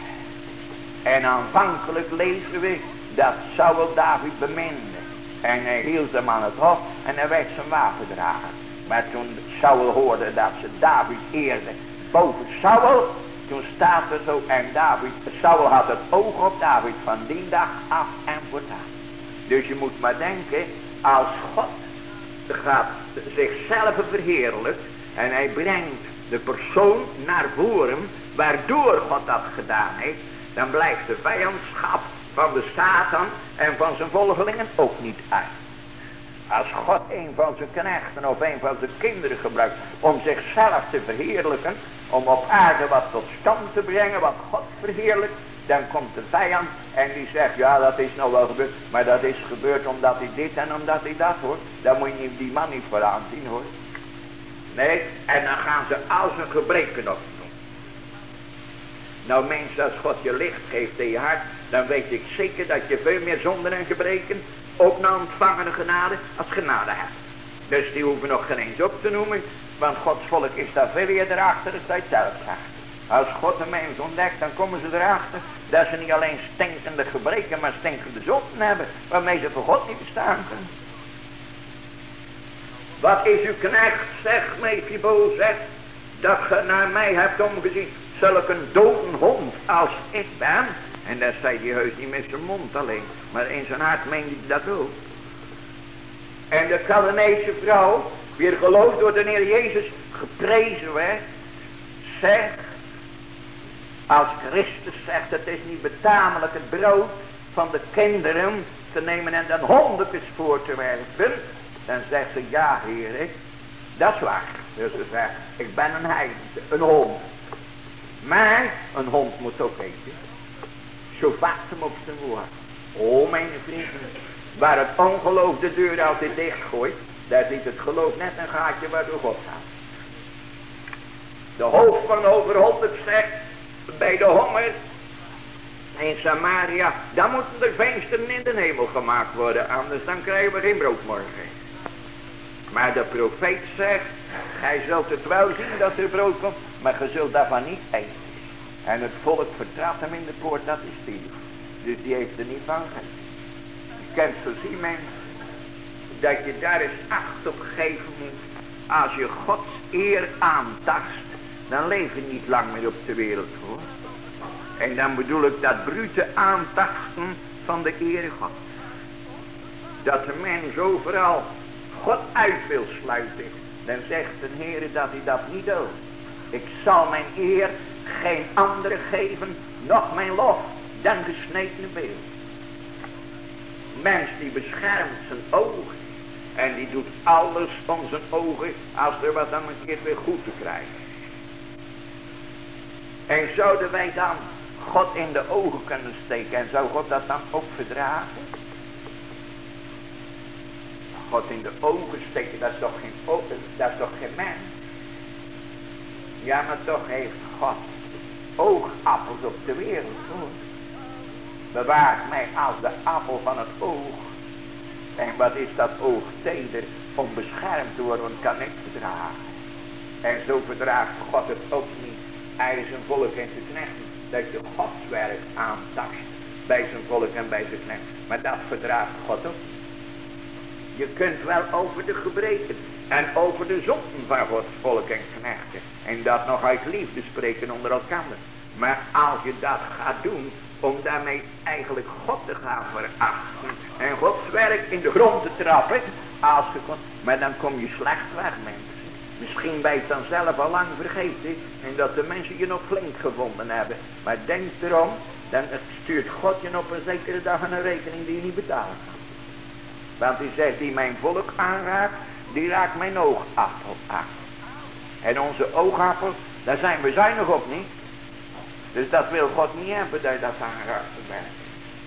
En aanvankelijk lezen we dat Saul David beminde. En hij hield hem aan het hof en hij werd zijn wapendrager. Maar toen Saul hoorde dat ze David eerde boven Saul, toen staat er zo, en David, Saul had het oog op David van die dag af en voortaan. Dus je moet maar denken, als God gaat zichzelf verheerlijkt en hij brengt de persoon naar voren waardoor God dat gedaan heeft, dan blijft de vijandschap van de Satan en van zijn volgelingen ook niet uit. Als God een van zijn knechten of een van zijn kinderen gebruikt om zichzelf te verheerlijken, om op aarde wat tot stand te brengen, wat God verheerlijkt, dan komt de vijand en die zegt, ja dat is nou wel gebeurd, maar dat is gebeurd omdat hij dit en omdat hij dat hoor. Dan moet je die man niet voor aanzien hoor. Nee, en dan gaan ze al zijn gebreken op doen. Nou mensen, als God je licht geeft in je hart, dan weet ik zeker dat je veel meer zonden en gebreken, ook naar ontvangende genade, als genade hebt. Dus die hoeven nog geen eens op te noemen, want Gods volk is daar veel eerder achter dan zij zelf zegt. Als God een mens ontdekt, dan komen ze erachter dat ze niet alleen stinkende gebreken, maar stinkende zonden hebben, waarmee ze voor God niet bestaan kunnen. Wat is uw knecht, zegt Mephibo, zegt, dat ge naar mij hebt omgezien, zulk een dode hond als ik ben. En dat zei hij heus niet met zijn mond alleen, maar in zijn hart meende hij dat ook. En de Canaanese vrouw, weer geloofd door de Heer Jezus, geprezen werd, zegt, als Christus zegt, het is niet betamelijk het brood van de kinderen te nemen en dan honderdjes voor te werpen, dan zegt ze, ja heer, dat is waar. Dus ze zegt, ik ben een heiden, een hond. Maar een hond moet ook eten. Zo vaak hem op zijn woord. O mijn vrienden, waar het ongeloof de deur altijd dichtgooit, daar ziet het geloof net een gaatje waardoor God gaat. De hoofd van over honderd zegt, bij de honger in Samaria, dan moeten er vensteren in de hemel gemaakt worden, anders dan krijgen we geen brood morgen. Maar de profeet zegt, gij zult het wel zien dat er brood komt, maar gij zult daarvan niet eten. En het volk vertrouwt hem in de poort dat is stierf. Dus die heeft er niet van gegeven. Je kent zo zien mensen. Dat je daar eens acht op geven moet. Als je Gods eer aantast. Dan leef je niet lang meer op de wereld hoor. En dan bedoel ik dat brute aantasten van de ere God. Dat de mens overal God uit wil sluiten. Dan zegt de Heer dat hij dat niet doet. Ik zal mijn eer geen andere geven, nog mijn lof, dan gesneden beeld. Mens die beschermt zijn ogen. En die doet alles van zijn ogen als er wat dan een keer weer goed te krijgen. En zouden wij dan God in de ogen kunnen steken en zou God dat dan ook verdragen? God in de ogen steken, dat is toch geen, ogen, dat is toch geen mens? Ja, maar toch heeft God oogappels op de wereld, hoor. Mij als de appel van het oog. En wat is dat oog teder om beschermd te worden, kan ik verdragen. En zo verdraagt God het ook niet. Hij is een volk en zijn knecht. Dat je Gods werk aantast bij zijn volk en bij zijn knecht. Maar dat verdraagt God ook je kunt wel over de gebreken en over de zonden van Gods volk en knechten. En dat nog uit liefde spreken onder elkaar. Maar als je dat gaat doen, om daarmee eigenlijk God te gaan verachten. En Gods werk in de grond te trappen. Als je maar dan kom je slecht weg mensen. Misschien bij het dan zelf al lang vergeten. En dat de mensen je nog flink gevonden hebben. Maar denk erom. Dan stuurt God je op een zekere dag een rekening die je niet betaalt. Want hij zegt, die mijn volk aanraakt, die raakt mijn oogappel aan. En onze oogappel, daar zijn we zuinig op niet. Dus dat wil God niet hebben dat je dat aanraakt bent.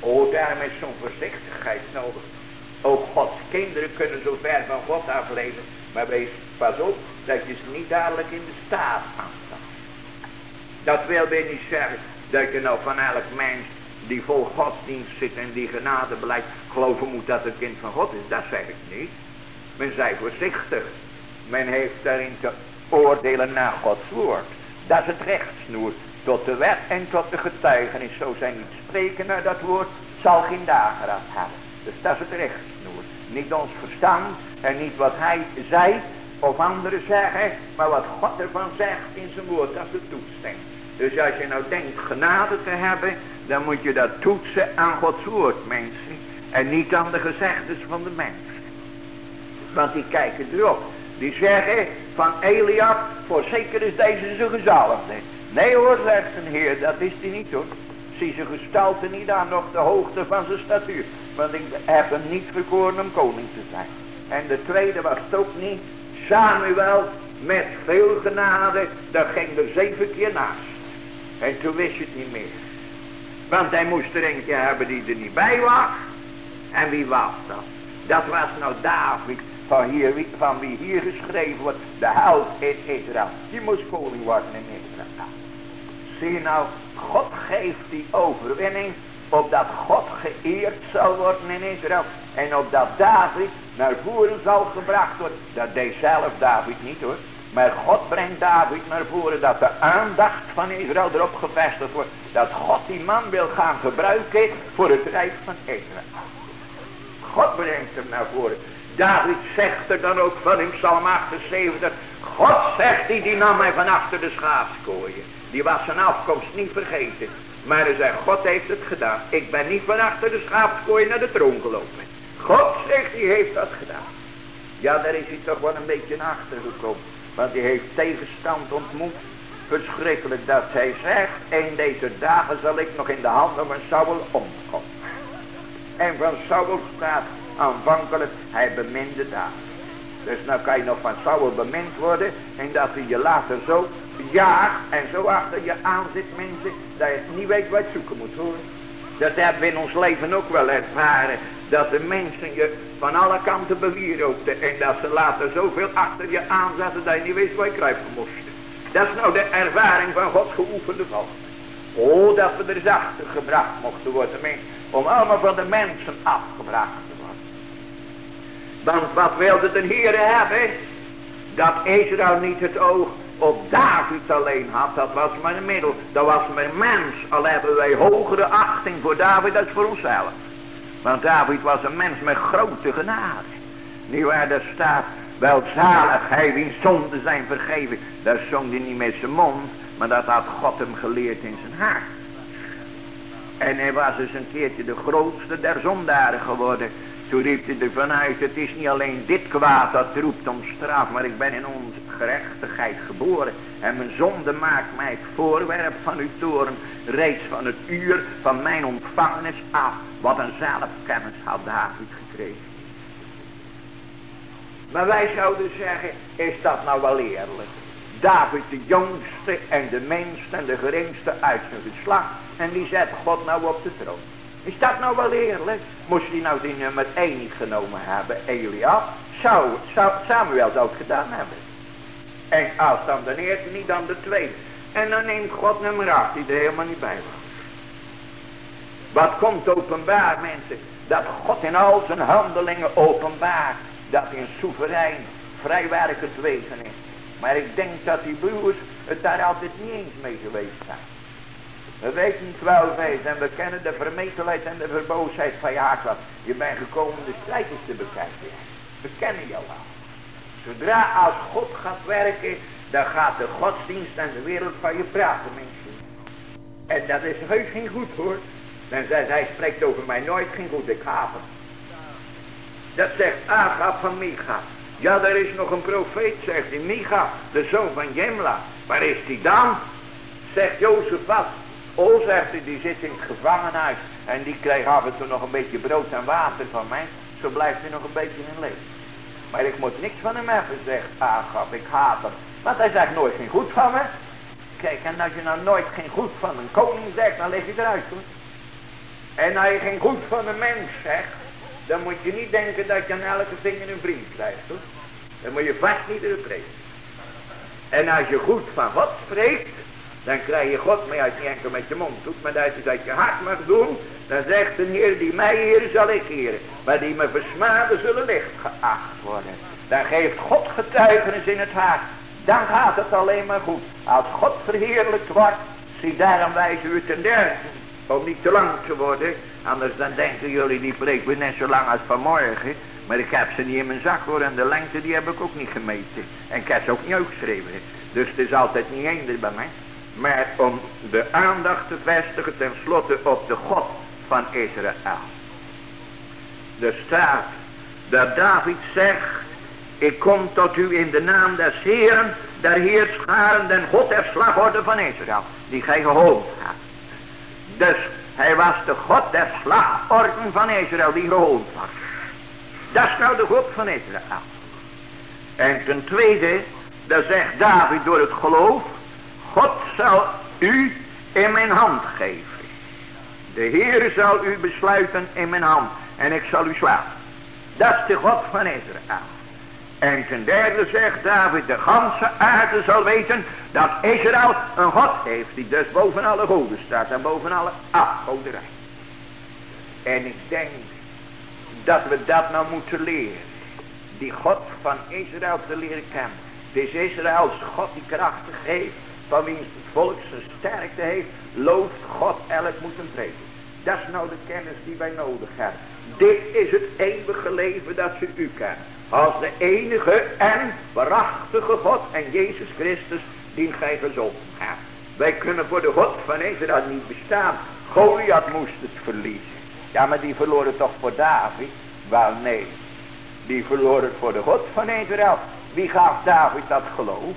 O, daarom is zo'n voorzichtigheid nodig. Ook Gods kinderen kunnen zo ver van God afleven. Maar wees pas op dat je ze niet dadelijk in de staat aanstaat. Dat wil weer niet zeggen dat je nou van elk mens die vol godsdienst zit en die genade blijkt geloven moet dat het kind van God is. Dat zeg ik niet. Men zij voorzichtig. Men heeft daarin te oordelen naar Gods woord. Dat is het rechtsnoer tot de wet en tot de getuigenis. Zo zijn niet spreken naar dat woord zal geen dageraad hebben. Dus dat is het rechtsnoer. Niet ons verstand en niet wat hij zei of anderen zeggen, maar wat God ervan zegt in zijn woord, dat is de toestemming. Dus als je nou denkt genade te hebben, dan moet je dat toetsen aan Gods woord, mensen. En niet aan de gezegdes van de mens. Want die kijken erop. Die zeggen van Eliab, voorzeker is deze zijn gezalfde. Nee hoor, zegt een heer, dat is die niet hoor. Zie zijn gestalte niet aan, nog de hoogte van zijn statuur. Want ik heb hem niet verkoren om koning te zijn. En de tweede was het ook niet. Samuel, met veel genade, daar ging er zeven keer naast. En toen wist je het niet meer. Want hij moest er eentje hebben die er niet bij was. En wie was dat? Dat was nou David, van, hier, van wie hier geschreven wordt, de held in Israël. Die moest koning worden in Israël. Zie je nou, God geeft die overwinning, opdat God geëerd zal worden in Israël. En opdat David naar voren zal gebracht worden. Dat deed zelf David niet hoor. Maar God brengt David naar voren dat de aandacht van Israël erop gevestigd wordt. Dat God die man wil gaan gebruiken voor het rijk van Israël. God brengt hem naar voren. David zegt er dan ook van in Psalm 78. God zegt die, die nam mij van achter de schaapskooien. Die was zijn afkomst niet vergeten. Maar hij zegt, God heeft het gedaan. Ik ben niet van achter de schaapskooien naar de troon gelopen. God zegt, die heeft dat gedaan. Ja, daar is hij toch wel een beetje naar achter gekomen. Want die heeft tegenstand ontmoet. Verschrikkelijk dat zij zegt. Een deze dagen zal ik nog in de handen van Saul omkomen. En van Saul staat aanvankelijk. Hij beminde daar. Dus nou kan je nog van Saul bemind worden. En dat hij je later zo jaagt. En zo achter je aan zit mensen. Dat je niet weet wat je zoeken moet hoor. Dat hebben we in ons leven ook wel ervaren. Dat de mensen je van alle kanten bewierookten. En dat ze later zoveel achter je aanzetten dat je niet wist waar je kruipen moest. Dat is nou de ervaring van Gods geoefende volk. Oh, dat we er eens achter gebracht mochten worden. Om allemaal van de mensen afgebracht te worden. Want wat wilde de Heer hebben? Dat Israël niet het oog op David alleen had, dat was een middel. Dat was maar mens. Al hebben wij hogere achting voor David dan voor onszelf. Want David was een mens met grote genade. Nu waar er staat, welzalig hij wiens zonden zijn vergeven. Dat zong hij niet met zijn mond, maar dat had God hem geleerd in zijn hart. En hij was dus een keertje de grootste der zondaren geworden. Toen riep hij er vanuit, het is niet alleen dit kwaad dat roept om straf, maar ik ben in onze gerechtigheid geboren. En mijn zonde maakt mij het voorwerp van uw toren, reeds van het uur van mijn ontvangenis af. Wat een zelfkennis had David gekregen. Maar wij zouden zeggen, is dat nou wel eerlijk? David de jongste en de minste en de geringste uit zijn geslacht. En die zet God nou op de troon. Is dat nou wel eerlijk? Moest hij nou die nummer 1 niet genomen hebben, Eliab? Zou, zou Samuel dat gedaan hebben. En als dan de eerste niet, dan de tweede. En dan neemt God nummer 8, die er helemaal niet bij was. Wat komt openbaar, mensen? Dat God in al zijn handelingen openbaart. Dat hij een soeverein, vrijwerkend wezen is. Maar ik denk dat die broers het daar altijd niet eens mee geweest zijn. We weten wel en we kennen de vermetelheid en de verboosheid van Jacob. Je bent gekomen de strijders te bekijken. We kennen jou al. Zodra als God gaat werken, dan gaat de godsdienst en de wereld van je praten, mensen. En dat is heus geen goed hoor. Dan zegt hij spreekt over mij nooit geen goed, ik. Dat zegt Agab van Micha. Ja, er is nog een profeet, zegt hij. Micha, de zoon van Jemla. Waar is die dan? Zegt Jozef wat? O, zegt hij, die zit in het gevangenhuis. En die krijgt af en toe nog een beetje brood en water van mij. Zo blijft hij nog een beetje in leven. Maar ik moet niks van hem hebben, zegt Agab. Ik haat hem. Want hij zegt nooit geen goed van me. Kijk, en als je nou nooit geen goed van een koning zegt, dan leg je eruit hoor. En als je geen goed van een mens zegt, dan moet je niet denken dat je aan elke vinger een vriend krijgt hoor. Dan moet je vast niet rekenen. En als je goed van God spreekt, dan krijg je God mee als je enkel met je mond doet, maar dat je dat je hart mag doen. Dan zegt de Heer, die mij eren zal ik eren. Maar die me versmaden zullen licht geacht worden. Dan geeft God getuigenis in het hart. Dan gaat het alleen maar goed. Als God verheerlijkt wordt, zie daarom wijzen we ten derde. Om niet te lang te worden. Anders dan denken jullie, die preek weer net zo lang als vanmorgen. Maar ik heb ze niet in mijn zak hoor. En de lengte die heb ik ook niet gemeten. En ik heb ze ook niet uitgeschreven. Dus het is altijd niet één bij mij. Maar om de aandacht te vestigen tenslotte op de God van Israël. Er staat dat David zegt. Ik kom tot u in de naam des Heeren, der Heerscharen, den God der slagorde van Israël. Die gij gehoord hebt. Dus hij was de God der slagorden van Israël die gehoord was. Dat is nou de God van Israël. En ten tweede, dat zegt David door het geloof. God zal u in mijn hand geven. De Heer zal u besluiten in mijn hand. En ik zal u slaan. Dat is de God van Israël. En ten derde zegt David, de ganse aarde zal weten dat Israël een God heeft die dus boven alle goden staat en boven alle afgoderij. En ik denk dat we dat nou moeten leren. Die God van Israël te leren kennen. Het is Israëls God die krachtig heeft van wie het volk zijn sterkte heeft, looft God elk moeten vreden. Dat is nou de kennis die wij nodig hebben. Dit is het eeuwige leven dat ze u kennen. Als de enige en waarachtige God en Jezus Christus die gij gezonden hebt. Wij kunnen voor de God van Israël niet bestaan. Goliath moest het verliezen. Ja, maar die verloor het toch voor David? Wel, nee. Die verloor het voor de God van Israël. Wie gaf David dat geloof?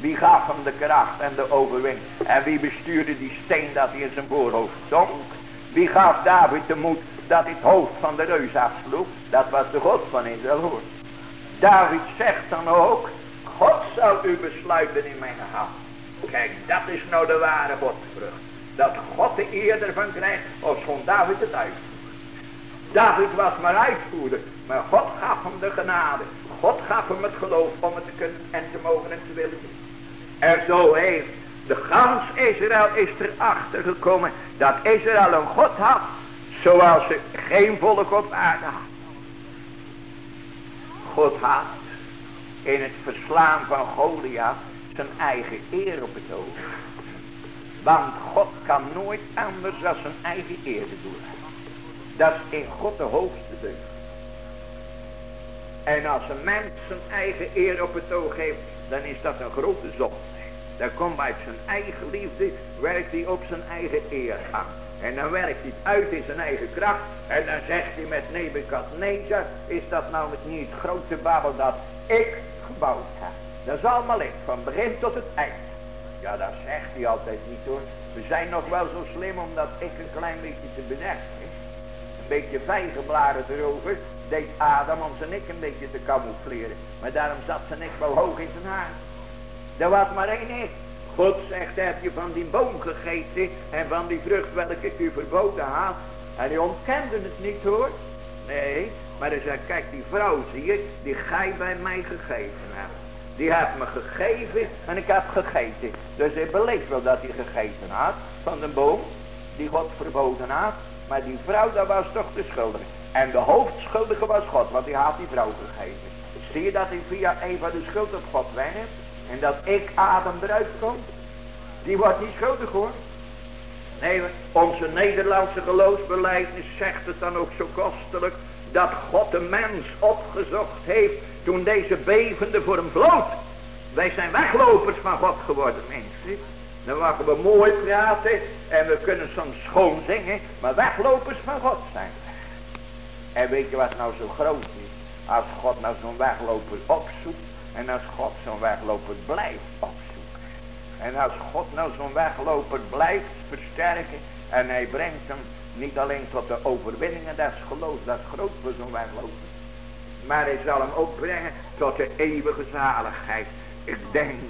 Wie gaf hem de kracht en de overwinning? En wie bestuurde die steen dat hij in zijn voorhoofd zonk? Wie gaf David de moed dat het hoofd van de reus afsloeg? Dat was de God van Israël. David zegt dan ook, God zal u besluiten in mijn hand. Kijk, dat is nou de ware godsvrucht. Dat God de eer ervan krijgt, of schoon David het uitvoert. David was maar uitvoerder, maar God gaf hem de genade. God gaf hem het geloof om het te kunnen en te mogen en te willen doen. En zo heeft de gans Israël is erachter gekomen dat Israël een God had zoals ze geen volk op aarde had. God had in het verslaan van Goliath zijn eigen eer op het oog. Want God kan nooit anders dan zijn eigen eer doen. Dat is in God de hoogste deugd. En als een mens zijn eigen eer op het oog heeft, dan is dat een grote zonde. Dan komt uit zijn eigen liefde, werkt hij op zijn eigen eer aan. En dan werkt hij uit in zijn eigen kracht. En dan zegt hij met Nebukadnezar, is dat nou niet het grote babbel dat ik gebouwd heb. Dat is allemaal ik, van begin tot het eind. Ja, dat zegt hij altijd niet hoor. We zijn nog wel zo slim omdat ik een klein beetje te bedenken. Een beetje vijgenblaren erover deed Adam om zijn nek een beetje te camoufleren. Maar daarom zat zijn nek wel hoog in zijn haar. Er was maar één ik. God zegt, heb je van die boom gegeten en van die vrucht welke ik u verboden had. En hij ontkende het niet hoor. Nee, maar hij zei, kijk die vrouw zie je, die gij bij mij gegeven hebt. Die heeft me gegeven en ik heb gegeten. Dus hij beleeft wel dat hij gegeten had van de boom die God verboden had. Maar die vrouw, dat was toch de schuldige. En de hoofdschuldige was God, want die had die vrouw gegeven. Zie je dat hij via Eva de schuld op God werkt? En dat ik Adam eruit kom? Die wordt niet schuldig hoor. Nee, onze Nederlandse geloofsbeleidnis zegt het dan ook zo kostelijk. Dat God de mens opgezocht heeft toen deze bevende voor hem vloot. Wij zijn weglopers van God geworden mensen. Dan mogen we mooi praten en we kunnen soms schoon zingen. Maar weglopers van God zijn En weet je wat nou zo groot is? Als God nou zo'n wegloper opzoekt. En als God zo'n wegloper blijft opzoeken. En als God nou zo'n wegloper blijft versterken. En hij brengt hem niet alleen tot de overwinningen des geloofs. Dat is groot voor zo'n wegloper. Maar hij zal hem ook brengen tot de eeuwige zaligheid. Ik denk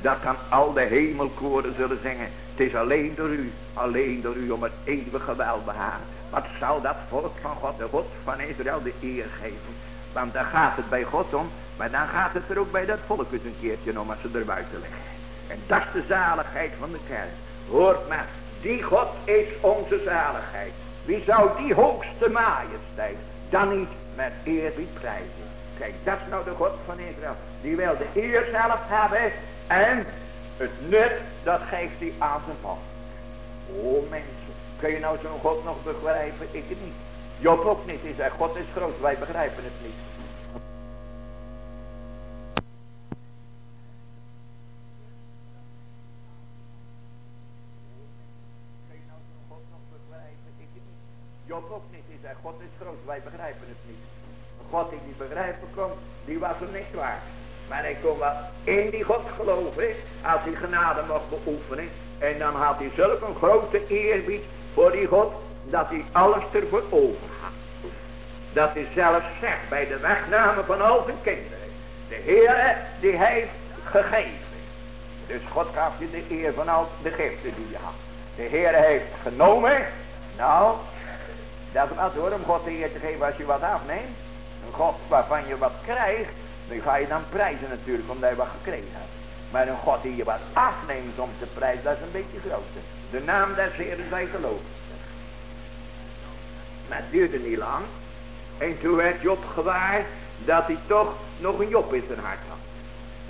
dat dan al de hemelkoren zullen zingen. Het is alleen door u, alleen door u om het eeuwige welbehagen. Wat zal dat volk van God, de God van Israël, de eer geven? Want daar gaat het bij God om, maar dan gaat het er ook bij dat volk eens een keertje om als ze er buiten liggen. En dat is de zaligheid van de kerk. Hoort maar, die God is onze zaligheid. Wie zou die hoogste majesteit dan niet met eerbied prijzen? Kijk, dat is nou de God van Israël. Die wil de eer zelf hebben en het nut, dat geeft hij aan zijn volk. O mensen, kun je nou zo'n God nog begrijpen? Ik niet. Job ook niet. Hij zegt, God is groot, wij begrijpen het niet. Job ook niet. Hij zegt, God is groot, wij begrijpen het niet. God die niet begrijpen kon, die was er niet waard. Maar hij kon wel in die God geloven, als hij genade mocht beoefenen. En dan had hij zulk een grote eerbied voor die God, dat hij alles ervoor over had. Dat hij zelfs zegt bij de wegname van al zijn kinderen. De Heer die heeft gegeven. Dus God gaf je de eer van al de giften die je had. De Heer heeft genomen. Nou, dat wat hoor, om God de eer te geven als je wat afneemt. Een God waarvan je wat krijgt, dan ga je dan prijzen natuurlijk, omdat je wat gekregen hebt. Maar een God die je wat afneemt om te prijzen, dat is een beetje groter. De naam des Heeren zij geloofd. Maar het duurde niet lang. En toen werd Job gewaar dat hij toch nog een Job in zijn hart had.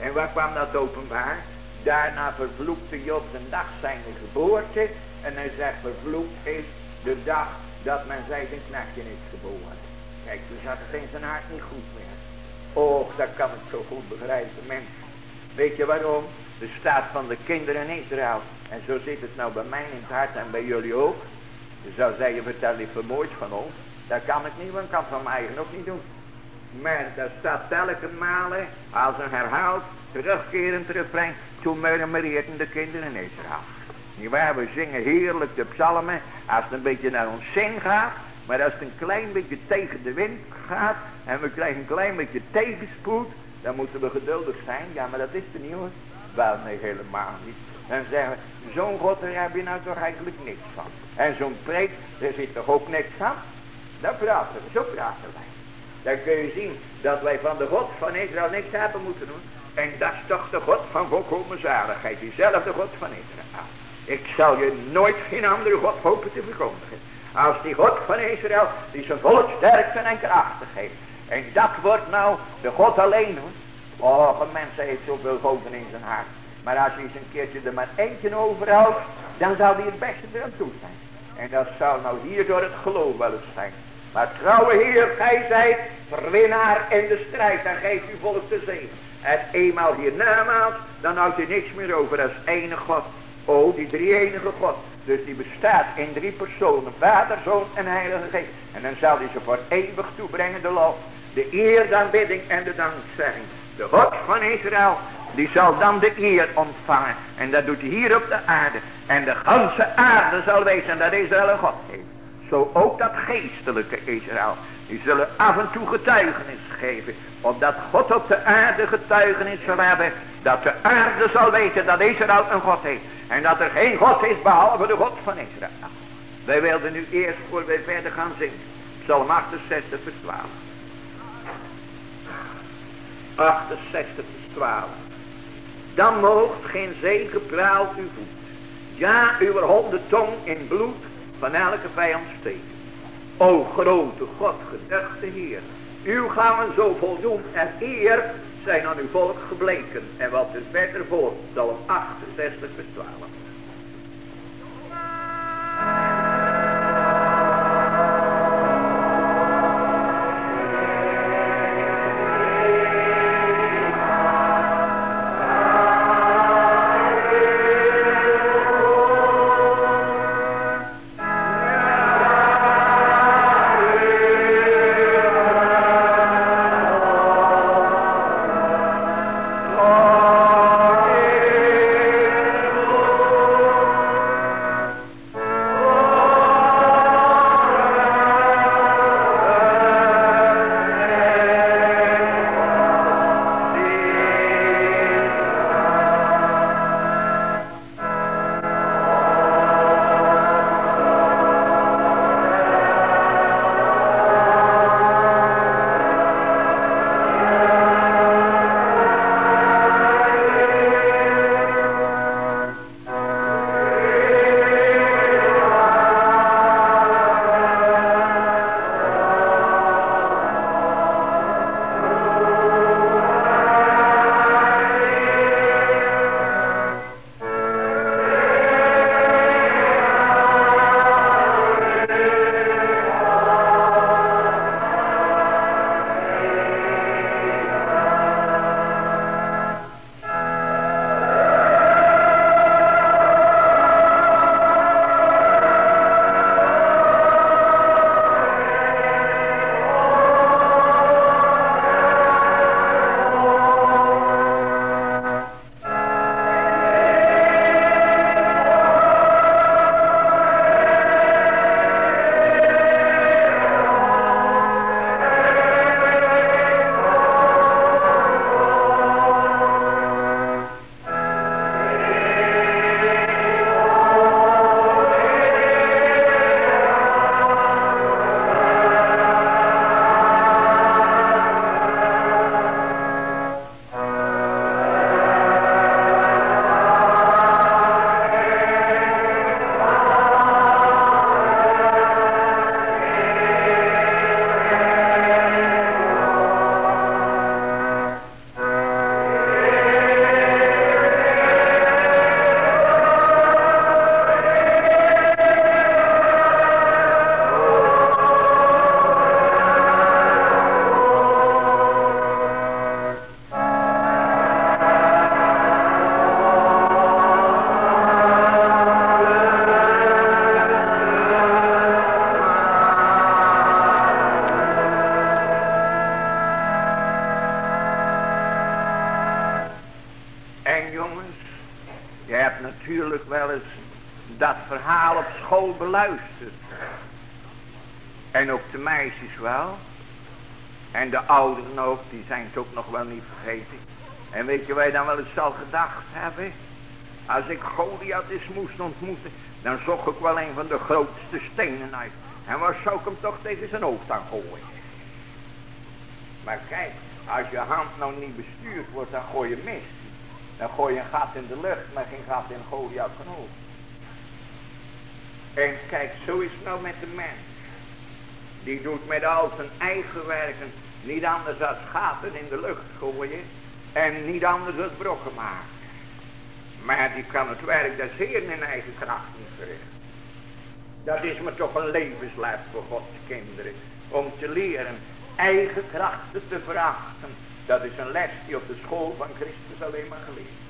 En waar kwam dat openbaar? Daarna vervloekte Job de dag zijn geboorte. En hij zegt vervloekt is de dag dat men zijn knechtje is geboren. Kijk, toen zat het in zijn hart niet goed meer. Och, dat kan ik zo goed begrijpen, mensen. Weet je waarom? De staat van de kinderen in Israël. En zo zit het nou bij mij in het hart en bij jullie ook. Je zou zeggen, vertel liever moois van ons. Dat kan ik niet, want ik kan van mijn eigen ook niet doen. Maar dat staat telkens malen, als een herhaald, terugkerend refrein. Toen murmureerden de kinderen in Israël. Niet waar, we zingen heerlijk de psalmen als het een beetje naar ons zin gaat. Maar als het een klein beetje tegen de wind gaat en we krijgen een klein beetje tegenspoed, dan moeten we geduldig zijn. Ja, maar dat is er niet hoor. Wel, nee, helemaal niet. Dan zeggen we, zo'n God, daar heb je nou toch eigenlijk niks van. En zo'n preek, daar zit toch ook niks van? Dat praten we, zo praten wij. Dan kun je zien dat wij van de God van Israël niks hebben moeten doen. En dat is toch de God van volkomen zaligheid. Diezelfde God van Israël. Ik zal je nooit geen andere God hopen te verkondigen. Als die God van Israël, die zijn volk sterkt en krachtig heeft. En dat wordt nou de God alleen hoor. Oh, een mens heeft zoveel goden in zijn hart. Maar als je eens een keertje er maar eentje overhoudt, dan zal die het beste er aan toe zijn. En dat zal nou hier door het geloof wel eens zijn. Maar trouwe Heer, gij zijt verwinnaar in de strijd. Dan geeft u volk te zegen. En eenmaal hiernamaals, dan houdt u niks meer over als enige God. Oh, die drie enige God. Dus die bestaat in drie personen. Vader, Zoon en Heilige Geest. En dan zal hij ze voor eeuwig toebrengen de lof. De eer, de aanbidding en de dankzegging. De God van Israël, die zal dan de eer ontvangen. En dat doet hij hier op de aarde. En de ganse aarde zal weten dat Israël een God heeft. Zo ook dat geestelijke Israël. Die zullen af en toe getuigenis geven. Opdat God op de aarde getuigenis zal hebben. Dat de aarde zal weten dat Israël een God heeft. En dat er geen God is behalve de God van Israël. Wij wilden nu eerst voor wij verder gaan zingen. Psalm 68 vers 12. 68 vers 12. Dan moogt geen zegepraal uw voet. Ja, uw honde tong in bloed van elke vijand steken. O grote God, gedachte Heer. Uw gaan zo voldoen en eer zijn aan uw volk gebleken. En wat is verder voor? Psalm 68 vers 12. Beluisterd. En ook de meisjes wel. En de ouderen ook, die zijn het ook nog wel niet vergeten. En weet je wij dan wel eens zal gedacht hebben? Als ik Goliath eens moest ontmoeten, dan zocht ik wel een van de grootste stenen uit. En waar zou ik hem toch tegen zijn hoofd aan gooien? Maar kijk, als je hand nou niet bestuurd wordt, dan gooi je mis. Dan gooi je een gat in de lucht, maar geen gat in Goliath hoofd. En kijk, zo is het nou met de mens. Die doet met al zijn eigen werken niet anders dan gaten in de lucht gooien. En niet anders dan brokken maken. Maar die kan het werk des Heeren in eigen kracht niet verrichten. Dat is me toch een levensles voor Gods kinderen. Om te leren eigen krachten te verachten. Dat is een les die op de school van Christus alleen maar geleerd.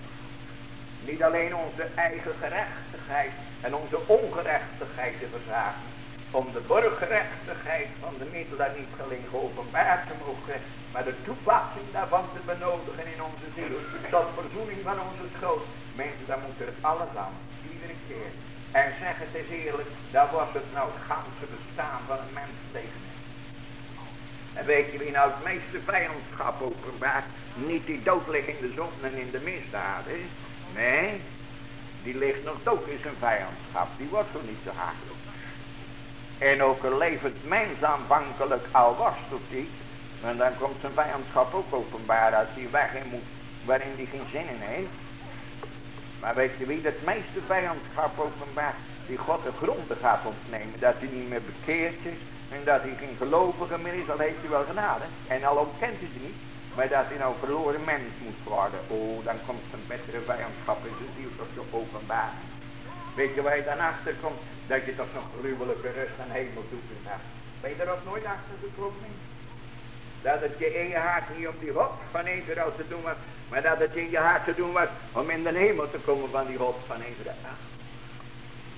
Niet alleen onze eigen gerechtigheid en onze ongerechtigheid te verzagen. Om de borggerechtigheid van de middelaar niet alleen geopenbaard te mogen. Maar de toepassing daarvan te benodigen in onze ziel. Tot verzoening van onze schuld. Mensen, dan moet er alles aan. Iedere keer. En zeg het eens eerlijk. Daar was het nou het ganse bestaan van een en weet je wie nou het meeste vijandschap openbaart? Niet die dood ligt in de zon en in de misdaden. Nee, die ligt nog dood in zijn vijandschap. Die wordt zo niet zo hard. En ook een levend mens aanvankelijk al worstelt hij. En dan komt zijn vijandschap ook openbaar als hij weg in moet waarin hij geen zin in heeft. Maar weet je wie het meeste vijandschap openbaart? Die God de gronden gaat ontnemen. Dat hij niet meer bekeerd is. En dat hij geen gelovige meer is, dan heeft hij wel genade. En al ontkent hij ze niet. Maar dat hij nou verloren mens moet worden. Oh, dan komt zijn betere vijandschap in zijn ziel toch zo openbaar. Weet je waar je dan achter komt? Dat je toch nog gruwelijke rust en hemelzoekers hebt. Ben je er ook nooit achter gekomen? Dat het je in je hart niet om die God van Israël te doen was. Maar dat het in je hart te doen was om in de hemel te komen van die God van Israël.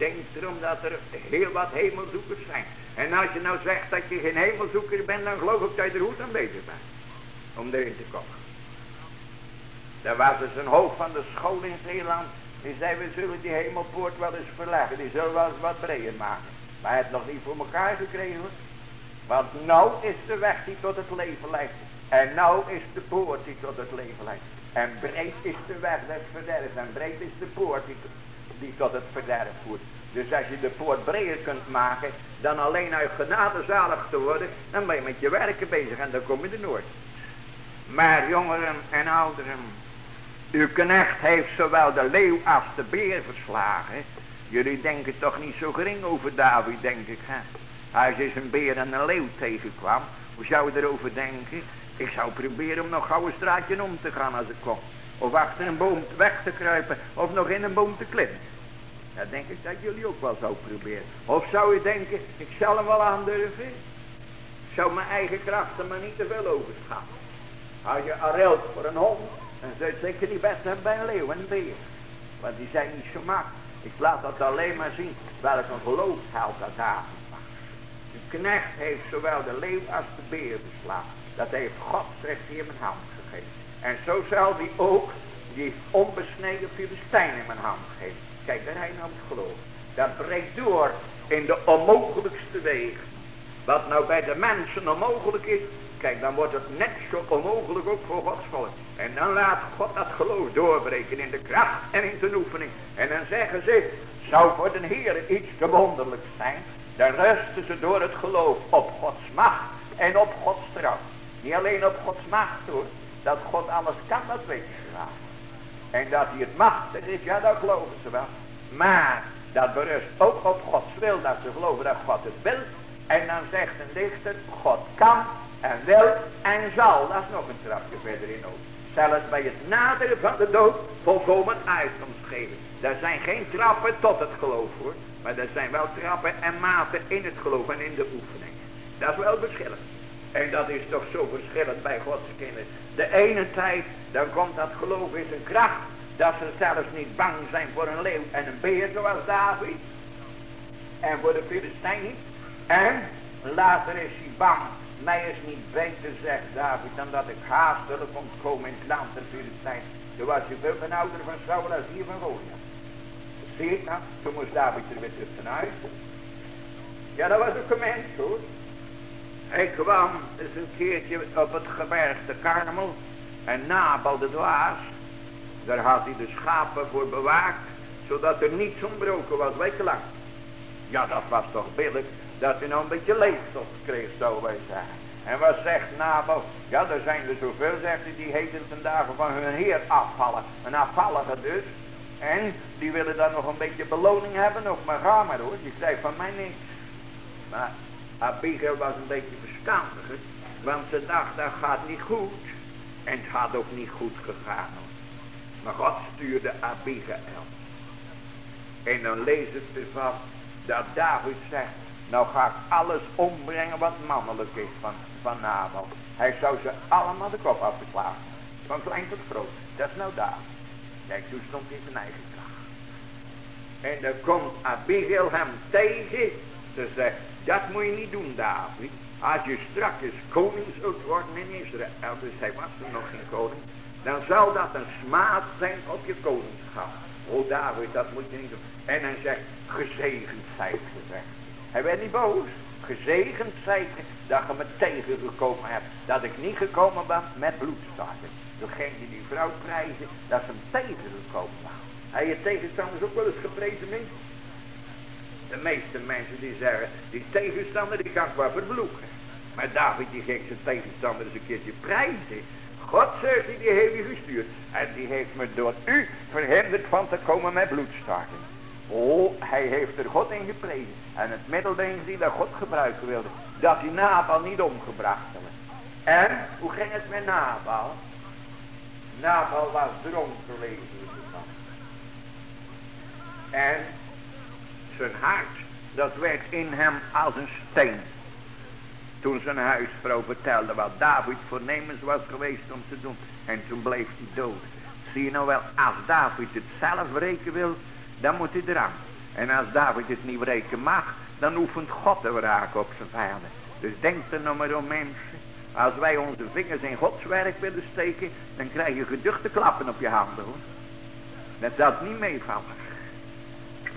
Denk erom dat er heel wat hemelzoekers zijn. En als je nou zegt dat je geen hemelzoeker bent, dan geloof ik dat je er goed aan bezig bent. Om erin te komen. Er was dus een hoofd van de school in Zeeland. Die zei, we zullen die hemelpoort wel eens verleggen. Die zullen wel eens wat breder maken. Maar hij heeft nog niet voor elkaar gekregen. Want nou is de weg die tot het leven leidt. En nou is de poort die tot het leven leidt. En breed is de weg des verderfs. En breed is de poort die, die tot het verderf voert. Dus als je de poort breder kunt maken, dan alleen uit genade zalig te worden, dan ben je met je werken bezig en dan kom je er nooit. Maar jongeren en ouderen, uw knecht heeft zowel de leeuw als de beer verslagen. Jullie denken toch niet zo gering over David, denk ik. Hè? Als je een beer en een leeuw tegenkwam, hoe zou je erover denken? Ik zou proberen om nog gauw een straatje om te gaan als ik kom. Of achter een boom weg te kruipen, of nog in een boom te klimmen. Dan denk ik dat jullie ook wel zou proberen. Of zou je denken, ik zal hem wel aandurven? Ik zou mijn eigen krachten maar niet te veel overschatten. Als je arelt voor een hond, dan zou je zeker niet best hebben bij een leeuw en een beer. Want die zijn niet mak. Ik laat dat alleen maar zien welk een geloofsheld dat avond was. De knecht heeft zowel de leeuw als de beer beslagen. Dat heeft God, zegt in mijn hand gegeven. En zo zal hij ook die onbesneden Filistijn in mijn hand geven. Kijk, daar hij het geloof. Dat breekt door in de onmogelijkste wegen. Wat nou bij de mensen onmogelijk is. Kijk, dan wordt het net zo onmogelijk ook voor Gods volk. En dan laat God dat geloof doorbreken in de kracht en in de oefening. En dan zeggen ze, zou voor de Heer iets te wonderlijks zijn. Dan rusten ze door het geloof op Gods macht en op Gods trouw. Niet alleen op Gods macht hoor. Dat God alles kan, dat weet. En dat hij het machtig is, ja dat geloven ze wel. Maar dat berust ook op Gods wil, dat ze geloven dat God het wil. En dan zegt een dichter, God kan en wil en zal. Dat is nog een trapje verder in ook. Zelfs bij het naderen van de dood volkomen uitkomst geven. Er zijn geen trappen tot het geloof hoor. Maar er zijn wel trappen en maten in het geloof en in de oefening. Dat is wel verschillend. En dat is toch zo verschillend bij Gods kinderen. De ene tijd, dan komt dat geloof in zijn kracht. Dat ze zelfs niet bang zijn voor een leeuw en een beer zoals David. En voor de Filistijn. En later is hij bang. Mij is niet beter, zegt David, dan dat ik haastelijk ontkomen in het land der Filistijn. Toen was je veel een ouder van Saul als hier van Goliath. Zie je nou? Toen moest David er weer huis. Ja, dat was een mens hoor. Hij kwam eens een keertje op het gebergte Karmel. En Nabal de dwaas. Daar had hij de schapen voor bewaakt. Zodat er niets ontbroken was wekenlang. Ja dat was toch billig. Dat hij nou een beetje leefstof kreeg zou wij zeggen. En wat zegt Nabal? Ja er zijn er zoveel zegt hij die heten ten dagen van hun heer afvallen. Een afvallige dus. En die willen dan nog een beetje beloning hebben. Of maar ga maar hoor. Die krijgt van mij niks. Maar Abigail was een beetje verstandiger. Want ze dacht dat gaat niet goed. En het had ook niet goed gegaan. Maar God stuurde Abigail. En dan leest het ervan dat David zegt, nou ga ik alles ombrengen wat mannelijk is van, van Nabal. Hij zou ze allemaal de kop afgeslagen. Van klein tot groot. Dat is nou David. Kijk, toen stond in zijn eigen kracht. En dan komt Abigail hem tegen. Ze zegt, dat moet je niet doen David. Als je straks koning zult worden in Israël. Dus hij was er nog geen koning. Dan zal dat een smaad zijn op je koningschap. Oh David, dat moet je niet doen. En hij zegt, gezegend zijt gezegd. Hij werd niet boos. Gezegend zijt dat je me tegengekomen hebt. Dat ik niet gekomen ben met bloedstarten. Degene die die vrouw prijzen, dat ze hem tegengekomen waren. Hij je tegenstanders ook wel eens geprezen mee. De meeste mensen die zeggen, die tegenstander die kan ik wel verbloeken. Maar David die ging zijn tegenstander eens een keertje prijzen. God zegt hij, die heeft u gestuurd. En die heeft me door u verhinderd van te komen met bloedstarting. Oh, hij heeft er God in geprezen. En het middel die dat God gebruiken wilde. Dat die Nabal niet omgebracht hebben. En, hoe ging het met Nabal? Nabal was dronken lezen En zijn hart, dat werd in hem als een steen. Toen zijn huisvrouw vertelde wat David voornemens was geweest om te doen. En toen bleef hij dood. Zie je nou wel, als David het zelf breken wil, dan moet hij eraan. En als David het niet breken mag, dan oefent God de wraak op zijn vijanden. Dus denk er nog maar om mensen. Als wij onze vingers in Gods werk willen steken, dan krijg je geduchte klappen op je handen hoor. Dat zal niet meevallen.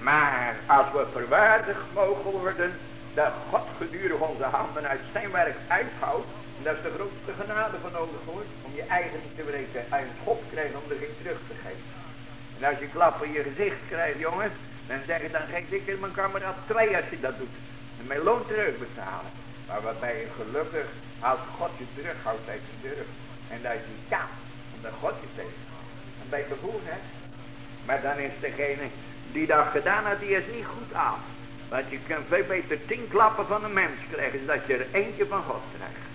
Maar als we verwaardigd mogen worden, dat God gedurende onze handen uit zijn werk uithoudt, en dat is de grootste genade van nodig hoor, om je eigen te breken, en God krijgt om er geen terug te geven. En als je klap in je gezicht krijgt jongens, dan zeg je, dan geef ik in mijn kameraad twee als je dat doet. En mijn loon terugbetalen. Maar waarbij je gelukkig, als God je terughoudt uit je durf. En dat je kan, omdat God je tegen. Dan ben je hè. Maar dan is degene die dat gedaan had, die is niet goed af. Want je kunt veel beter tien klappen van een mens krijgen, dan dat je er eentje van God krijgt.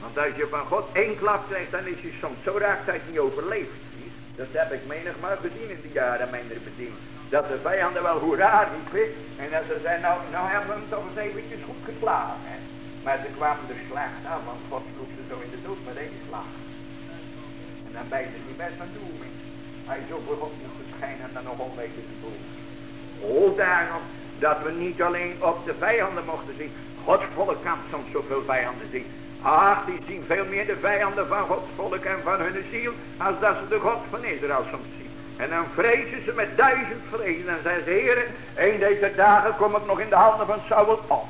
Want als je van God één klap krijgt, dan is je soms zo raak dat je niet overleeft. Dat heb ik menigmaal gezien in de jaren mijner bediening. Dat de vijanden wel hoera riepen. En dat ze zeiden, nou, nou hebben we hem toch eens eventjes goed geslagen. Maar ze kwamen er slecht af, want God sloeg ze zo in de dood met één slag. En dan ben je niet best aan doen. Hij zo voor God moet verschijnen en dan nog onweten Oh, daarom dat we niet alleen op de vijanden mochten zien. Gods volk kan soms zoveel vijanden zien. Ach, die zien veel meer de vijanden van Gods volk en van hun ziel, als dat ze de God van Israël soms zien. En dan vrezen ze met duizend vrezen. En zeggen ze, heren, een deze dagen kom ik nog in de handen van Saul op.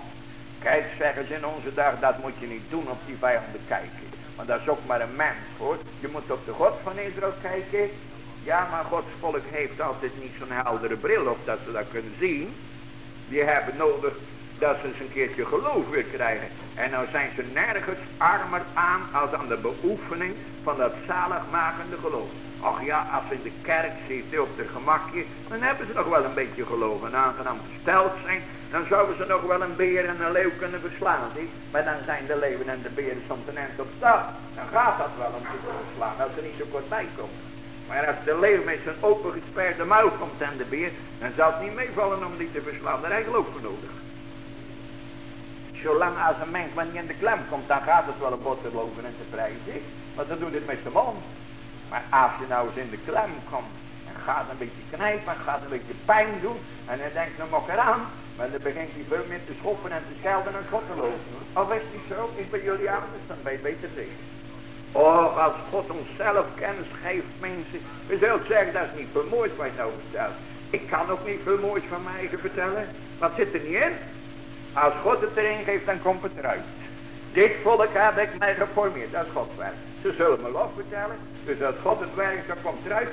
Kijk, zeggen ze in onze dag, dat moet je niet doen op die vijanden kijken. Want dat is ook maar een mens, hoor. Je moet op de God van Israël kijken. Ja, maar Gods volk heeft altijd niet zo'n heldere bril op dat ze dat kunnen zien. Die hebben nodig dat ze eens een keertje geloof weer krijgen. En nou zijn ze nergens armer aan als aan de beoefening van dat zaligmakende geloof. Ach ja, als ze in de kerk zitten op de gemakje, dan hebben ze nog wel een beetje geloof en aangenaam gesteld zijn. Dan zouden ze nog wel een beer en een leeuw kunnen verslaan, zie. Maar dan zijn de leeuwen en de beren soms een eind op stap. Dan gaat dat wel om te verslaan, als ze niet zo kort bij komen. Maar als de leeuw met zijn open gesperde muil komt en de beer, dan zal het niet meevallen om die te verslaan. Daar heb geloof voor nodig. Zolang als een mens maar niet in de klem komt, dan gaat het wel een bot te lopen en te prijzen. Want dan doet het met zijn mond. Maar als je nou eens in de klem komt, en gaat een beetje knijpen, en gaat een beetje pijn doen, en dan denkt nog eraan, maar dan begint hij veel meer te schoppen en te schelden en te lopen. Of is het zo? Is bij jullie anders? Dan ben je beter tegen. Och, als God onszelf kennis geeft, mensen. Je zult zeggen, dat is niet veel moois wat nou vertelt. Ik kan ook niet veel moois van mij vertellen. Wat zit er niet in? Als God het erin geeft, dan komt het eruit. Dit volk heb ik mij geformeerd. Dat is Gods werk. Ze zullen me lof vertellen. Dus als God het werkt, dan komt eruit.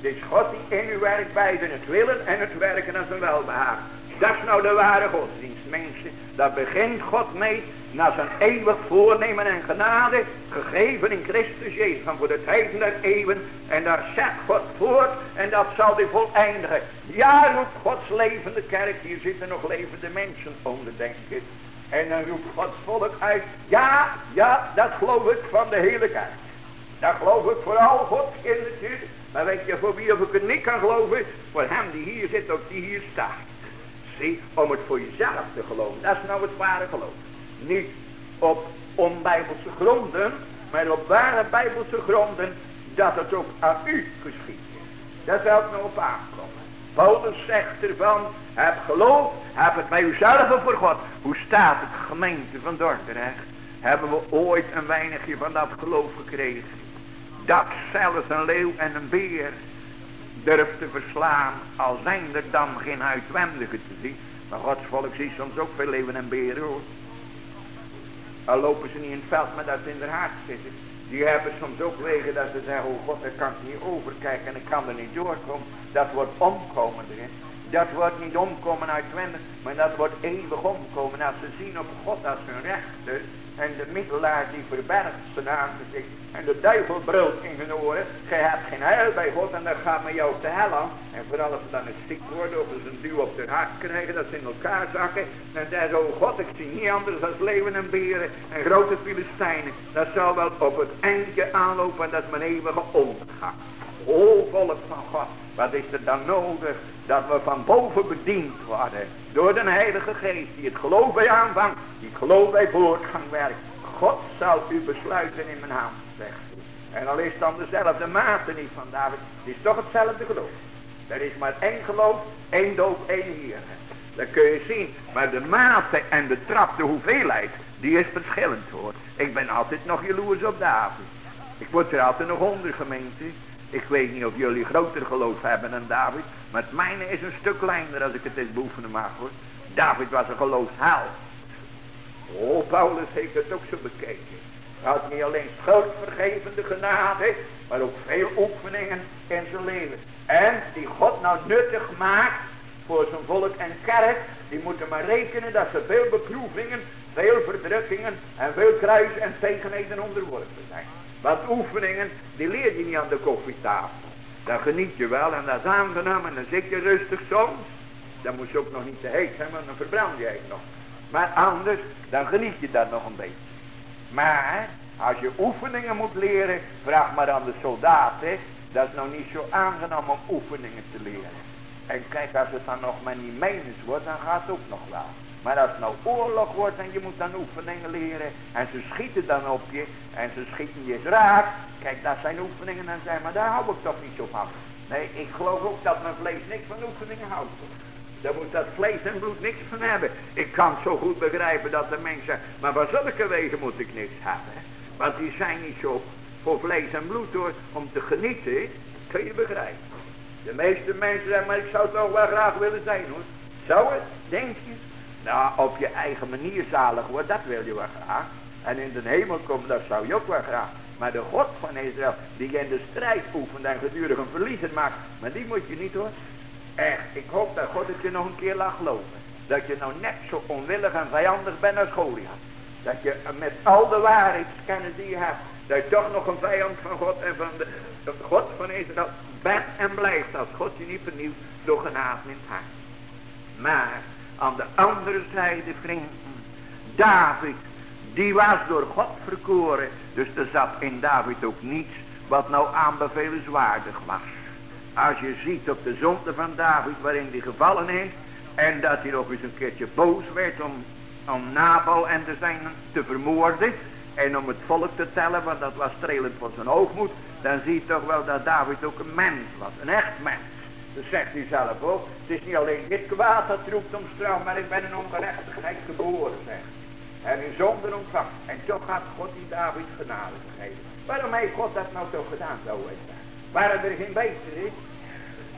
Dit is God die in uw werk beiden het willen en het werken als een welbehagen. Dat is nou de ware godsdienst, mensen. Daar begint God mee naar zijn eeuwig voornemen en genade, gegeven in Christus Jezus van voor de tijden der eeuwen. En daar zet God voort en dat zal hij voleindigen. Ja, roept Gods levende kerk, hier zitten nog levende mensen onder, denk ik. En dan roept Gods volk uit, ja, ja, dat geloof ik van de hele kerk. Dat geloof ik vooral Gods kindertjes Maar weet je voor wie of ik het niet kan geloven? Voor hem die hier zit of die hier staat. Zie, om het voor jezelf te geloven. Dat is nou het ware geloof. Niet op onbijbelse gronden, maar op ware bijbelse gronden dat het ook aan u geschiet. Daar zou het nou op aankomen. Paulus zegt ervan, heb geloof, heb het bij uzelf voor God. Hoe staat het gemeente van Dordrecht? Hebben we ooit een weinigje van dat geloof gekregen? Dat zelfs een leeuw en een beer durft te verslaan, al zijn er dan geen uitwendige te zien. Maar Gods volk ziet soms ook veel leeuwen en beren hoor. Al lopen ze niet in het veld, maar dat ze in de hart zitten. Die hebben soms ook wegen dat ze zeggen, oh God, daar kan ik niet overkijken en ik kan er niet doorkomen. Dat wordt omkomen erin. Dat wordt niet omkomen uitwendig, maar dat wordt eeuwig omkomen. Als ze zien op God als hun rechter en de middelaar die verbergt zijn aangezicht en de duivel brult in hun oren. Gij hebt geen heil bij God en dan gaat met jou de hel aan. En vooral als ze dan een ziek worden of ze een duw op de hart krijgen, dat ze in elkaar zakken. Dan zeggen ze, oh God, ik zie niet anders dan leeuwen en beren en grote Filistijnen. Dat zou wel op het eindje aanlopen en dat is mijn eeuwige ondergang. O volk van God, wat is er dan nodig dat we van boven bediend worden door de Heilige Geest die het geloof bij aanvang, die geloof bij voortgang werkt. God zal u besluiten in mijn hand, zegt En al is dan dezelfde mate niet van David, het is toch hetzelfde geloof. Er is maar één geloof, één doop, één hier. Dat kun je zien. Maar de mate en de trap, de hoeveelheid, die is verschillend hoor. Ik ben altijd nog jaloers op David. Ik word er altijd nog onder gemeente. Ik weet niet of jullie groter geloof hebben dan David. Maar het mijne is een stuk kleiner als ik het eens beoefenen mag hoor. David was een geloofsheld. Oh, Paulus heeft het ook zo bekeken. Hij had niet alleen schuldvergevende genade, maar ook veel oefeningen in zijn leven. En die God nou nuttig maakt voor zijn volk en kerk, die moeten maar rekenen dat ze veel beproevingen, veel verdrukkingen en veel kruisen en tegenheden onderworpen zijn. Want oefeningen, die leer je niet aan de koffietafel. Dan geniet je wel en dat is aangenaam en dan zit je rustig soms. Dan moet je ook nog niet te heet zijn, want dan verbrand je nog. Maar anders, dan geniet je dat nog een beetje. Maar, als je oefeningen moet leren, vraag maar aan de soldaten. Dat is nou niet zo aangenaam om oefeningen te leren. En kijk, als het dan nog maar niet menens wordt, dan gaat het ook nog wel. Maar als het nou oorlog wordt en je moet dan oefeningen leren. En ze schieten dan op je. En ze schieten je raak. Kijk, dat zijn oefeningen en zijn. Maar daar hou ik toch niet zo van. Nee, ik geloof ook dat mijn vlees niks van oefeningen houdt. Daar moet dat vlees en bloed niks van hebben. Ik kan zo goed begrijpen dat de mensen... Maar van zulke wegen moet ik niks hebben. Want die zijn niet zo voor vlees en bloed hoor. Om te genieten, kun je begrijpen. De meeste mensen zeggen, maar ik zou toch wel graag willen zijn hoor. Zou het, denk je? Nou, op je eigen manier zalig worden, dat wil je wel graag. En in de hemel komen, dat zou je ook wel graag. Maar de God van Israël, die in de strijd oefent en gedurig een verliezen maakt, maar die moet je niet hoor. Echt, ik hoop dat God het je nog een keer laat geloven. Dat je nou net zo onwillig en vijandig bent als Goliath. Dat je met al de waarheidskennis die je hebt, dat je toch nog een vijand van God en van de, de God van Israël bent en blijft als God je niet vernieuwt door genade in het hart. Maar aan de andere zijde, vrienden, David, die was door God verkoren. Dus er zat in David ook niets wat nou aanbevelenswaardig was. Als je ziet op de zonde van David waarin hij gevallen is. En dat hij nog eens een keertje boos werd om, om Nabal en te zijn te vermoorden. En om het volk te tellen, want dat was strelend voor zijn hoogmoed. Dan zie je toch wel dat David ook een mens was, een echt mens. Dat zegt hij zelf ook. Het is niet alleen dit kwaad dat roept om straf, maar ik ben in ongerechtigheid geboren, zegt. En in zonde ontvangen. En toch gaat God die David genade geven. Waarom heeft God dat nou toch gedaan, zo is dat? Waren er geen beter is?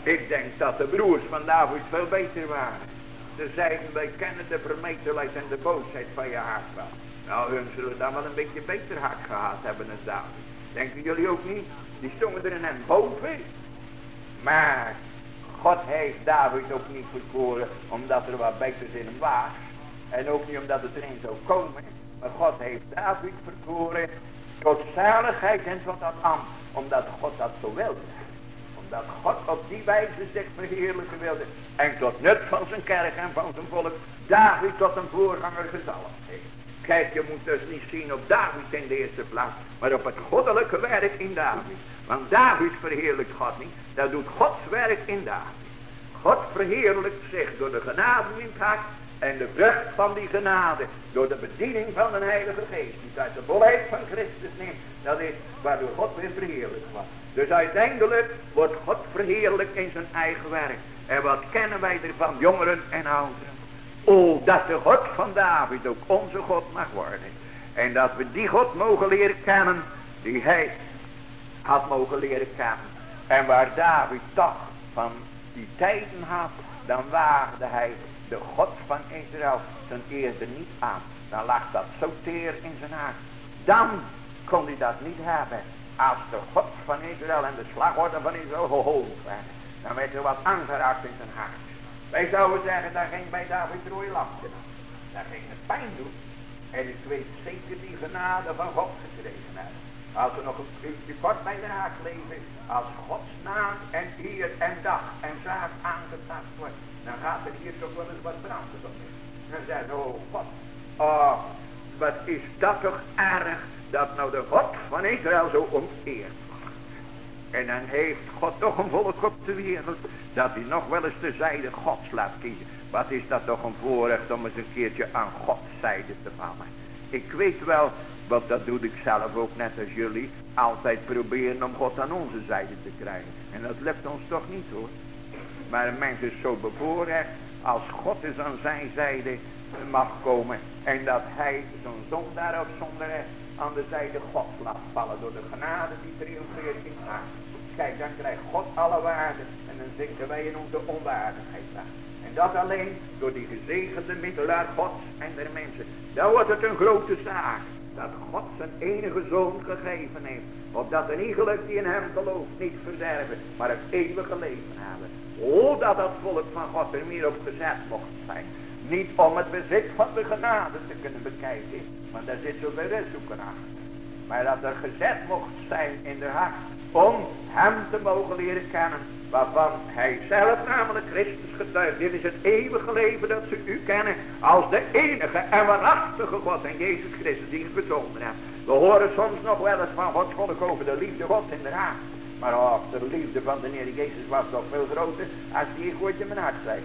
Ik denk dat de broers van David veel beter waren. Ze zeiden, wij kennen de vermetelheid en de boosheid van je hart wel. Nou, hun zullen dan wel een beetje beter hart gehad hebben dan David. Denken jullie ook niet? Die stonden er in hen boven. Maar God heeft David ook niet verkoren omdat er wat beters in hem was. En ook niet omdat het erin zou komen. Maar God heeft David verkoren tot zaligheid en tot dat ambt. Omdat God dat zo wilde. Omdat God op die wijze zich verheerlijken wilde. En tot nut van zijn kerk en van zijn volk David tot een voorganger gezalfd heeft. Kijk, je moet dus niet zien op David in de eerste plaats, maar op het goddelijke werk in David. Want David verheerlijkt God niet, dat doet Gods werk in David. God verheerlijkt zich door de genade in het hart en de vrucht van die genade door de bediening van de Heilige Geest. Die uit de volheid van Christus neemt. Dat is waardoor God weer verheerlijkt wordt. Dus uiteindelijk wordt God verheerlijkt in zijn eigen werk. En wat kennen wij ervan, jongeren en ouderen? O, dat de God van David ook onze God mag worden. En dat we die God mogen leren kennen, die hij had mogen leren kennen. En waar David toch van die tijden had, dan waagde hij de God van Israël zijn eerde niet aan. Dan lag dat zo teer in zijn hart. Dan kon hij dat niet hebben. Als de God van Israël en de slagorde van Israël gehoond werden. Dan werd er wat aangeraakt in zijn hart. Wij zouden zeggen, daar ging bij David lampje Daar ging het pijn doen. En ik weet zeker die genade van God gekregen hebben. Als we nog een beetje kort bij de haak leven. Als Gods naam en eer en dag en zaak aangetast wordt. Dan gaat er hier toch wel eens wat branden op. Dan ze, oh God. Oh, wat is dat toch erg. Dat nou de God van Israël zo onteerd en dan heeft God toch een volk op de wereld. Dat hij nog wel eens de zijde Gods laat kiezen. Wat is dat toch een voorrecht om eens een keertje aan Gods zijde te vallen. Ik weet wel, want dat doe ik zelf ook net als jullie. Altijd proberen om God aan onze zijde te krijgen. En dat lukt ons toch niet hoor. Maar een mens is zo bevoorrecht als God is aan zijn zijde mag komen. En dat hij zo'n zondaar of zondares aan de zijde Gods laat vallen door de genade die triomfeert in haar. Kijk, dan krijgt God alle waarde en dan zinken wij in onze onwaardigheid aan. En dat alleen door die gezegende middelaar Gods en der mensen. Dan wordt het een grote zaak. Dat God zijn enige zoon gegeven heeft. Opdat een iegelijk die in hem gelooft niet verderven. Maar het eeuwige leven hebben. O dat dat volk van God er meer op gezet mocht zijn. Niet om het bezit van de genade te kunnen bekijken. Want daar zit zoveel zoeken achter. Maar dat er gezet mocht zijn in de hart. Om hem te mogen leren kennen. Waarvan hij zelf namelijk Christus getuigt. Dit is het eeuwige leven dat ze u kennen. Als de enige en waarachtige God en Jezus Christus die het bezonden hebt. We horen soms nog wel eens van Gods volk over de liefde God in de raad. Maar oh, de liefde van de Heer Jezus was toch veel groter als die ik ooit in mijn hart zei.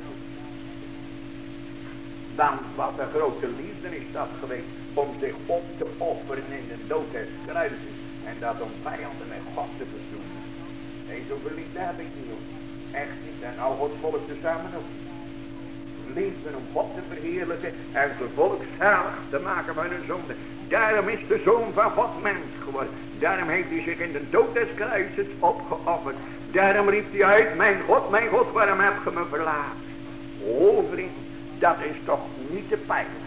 Dan wat een grote liefde is dat geweest om zich op te offeren in de dood des kruises. En dat om vijanden met God te verzoenen. Nee, zo liefde heb ik niet. Echt niet. En al Gods volk tezamen ook. Liefde om God te verheerlijken en vervolg zalig te maken van hun zonde. Daarom is de Zoon van God mens geworden. Daarom heeft hij zich in de dood des kruises opgeofferd. Daarom riep hij uit, mijn God, mijn God, waarom heb je me verlaten? O dat is toch niet te pijnlijk.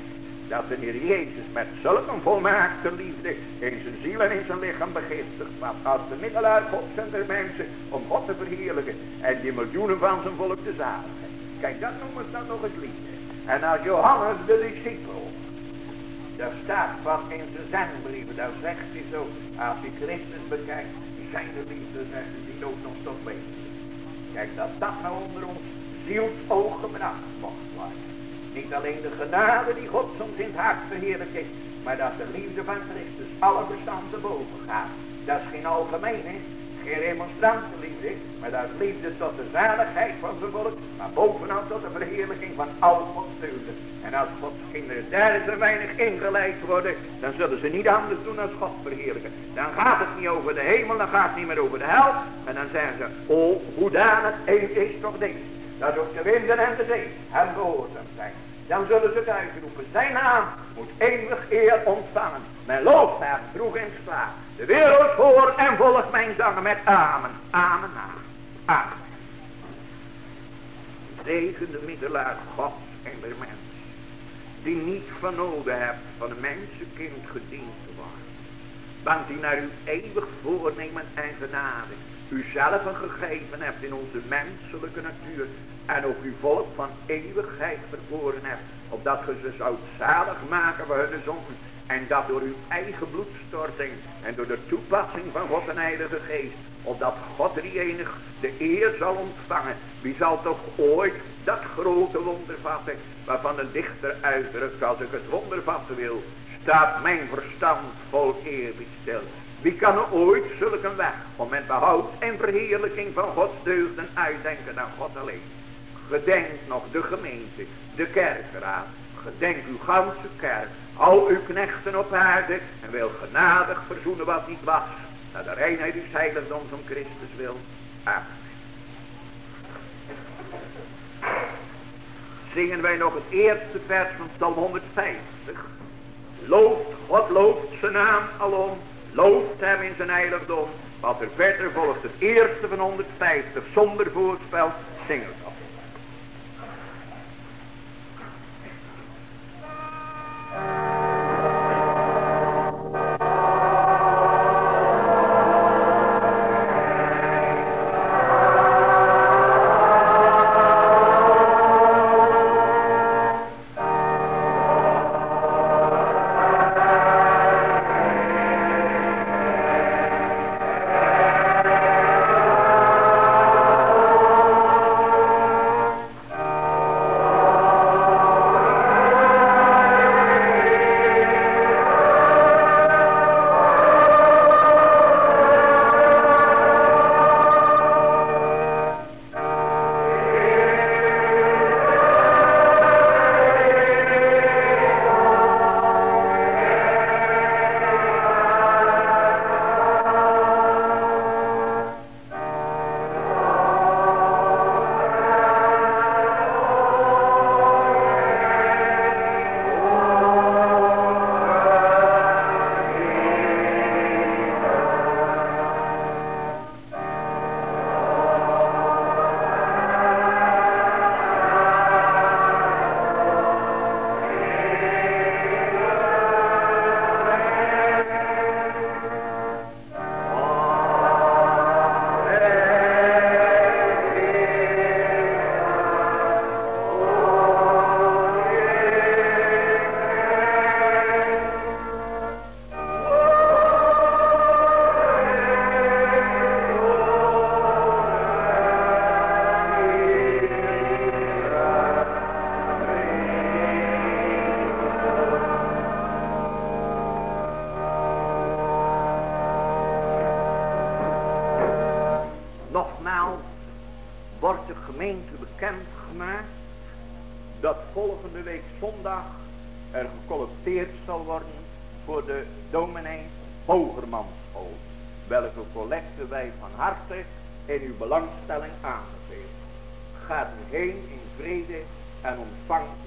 Dat de Heer Jezus met zulke volmaakte liefde in zijn ziel en in zijn lichaam begiftigd was. Als de middelaar God zijn der mensen om God te verheerlijken. En die miljoenen van zijn volk te zaligen. Kijk, dat noemen ze dan nog eens liefde. En als Johannes de discipel. Daar staat van in zijn zendbrieven. Daar zegt hij zo. Als hij Christus bekijkt. Zijn de liefde die nooit nog tot weten. Kijk, dat dat nou onder ons zielsoog gebracht worden. Niet alleen de genade die God soms in het hart verheerlijk is. Maar dat de liefde van Christus alle verstand te boven gaat. Dat is geen algemene, geen remonstrante liefde. Maar dat liefde tot de zaligheid van zijn volk. Maar bovenal tot de verheerlijking van al Gods. En als Gods kinderen daar zo weinig ingeleid worden. Dan zullen ze niet anders doen als God verheerlijken. Dan gaat het niet over de hemel. Dan gaat het niet meer over de hel. En dan zeggen ze. Oh, hoe het is toch deze dat ook de winden en de zee hem gehoorzaam zijn. Dan zullen ze het uitroepen. Zijn naam moet eeuwig eer ontvangen. Mijn looft hem vroeg in slaap. De wereld voor en volgt mijn zangen met amen. Amen, amen. Amen. Tegen de middelaar God en de mens. Die niet van nodig hebt van een mensenkind gediend te worden. Want die naar uw eeuwig voornemen en genade u zelf gegeven hebt in onze menselijke natuur. En ook uw volk van eeuwigheid verkoren hebt. Opdat ge ze zou zalig maken voor hun zonden. En dat door uw eigen bloedstorting. En door de toepassing van God en Heilige Geest. Opdat God die enig de eer zal ontvangen. Wie zal toch ooit dat grote wonder vatten. Waarvan een dichter uitdrukt als ik het wonder vatten wil. staat mijn verstand vol eeuwig stil. Wie kan er ooit zulke weg om met behoud en verheerlijking van Gods deugden uitdenken dan God alleen. Gedenk nog de gemeente, de kerkraad. Gedenk uw ganse kerk, al uw knechten op aarde en wil genadig verzoenen wat niet was. Naar de reinheid des heiligdoms om Christus wil. Amen. Zingen wij nog het eerste vers van Psalm 150. Looft, God looft zijn naam alom. Looft hem in zijn heiligdom. Wat er verder volgt het eerste van 150 zonder voorspel. Zingen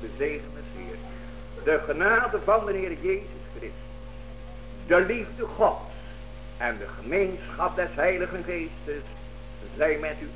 we nog. van de Heer Jezus Christus, de liefde Gods en de gemeenschap des Heiligen Geestes, zij met u.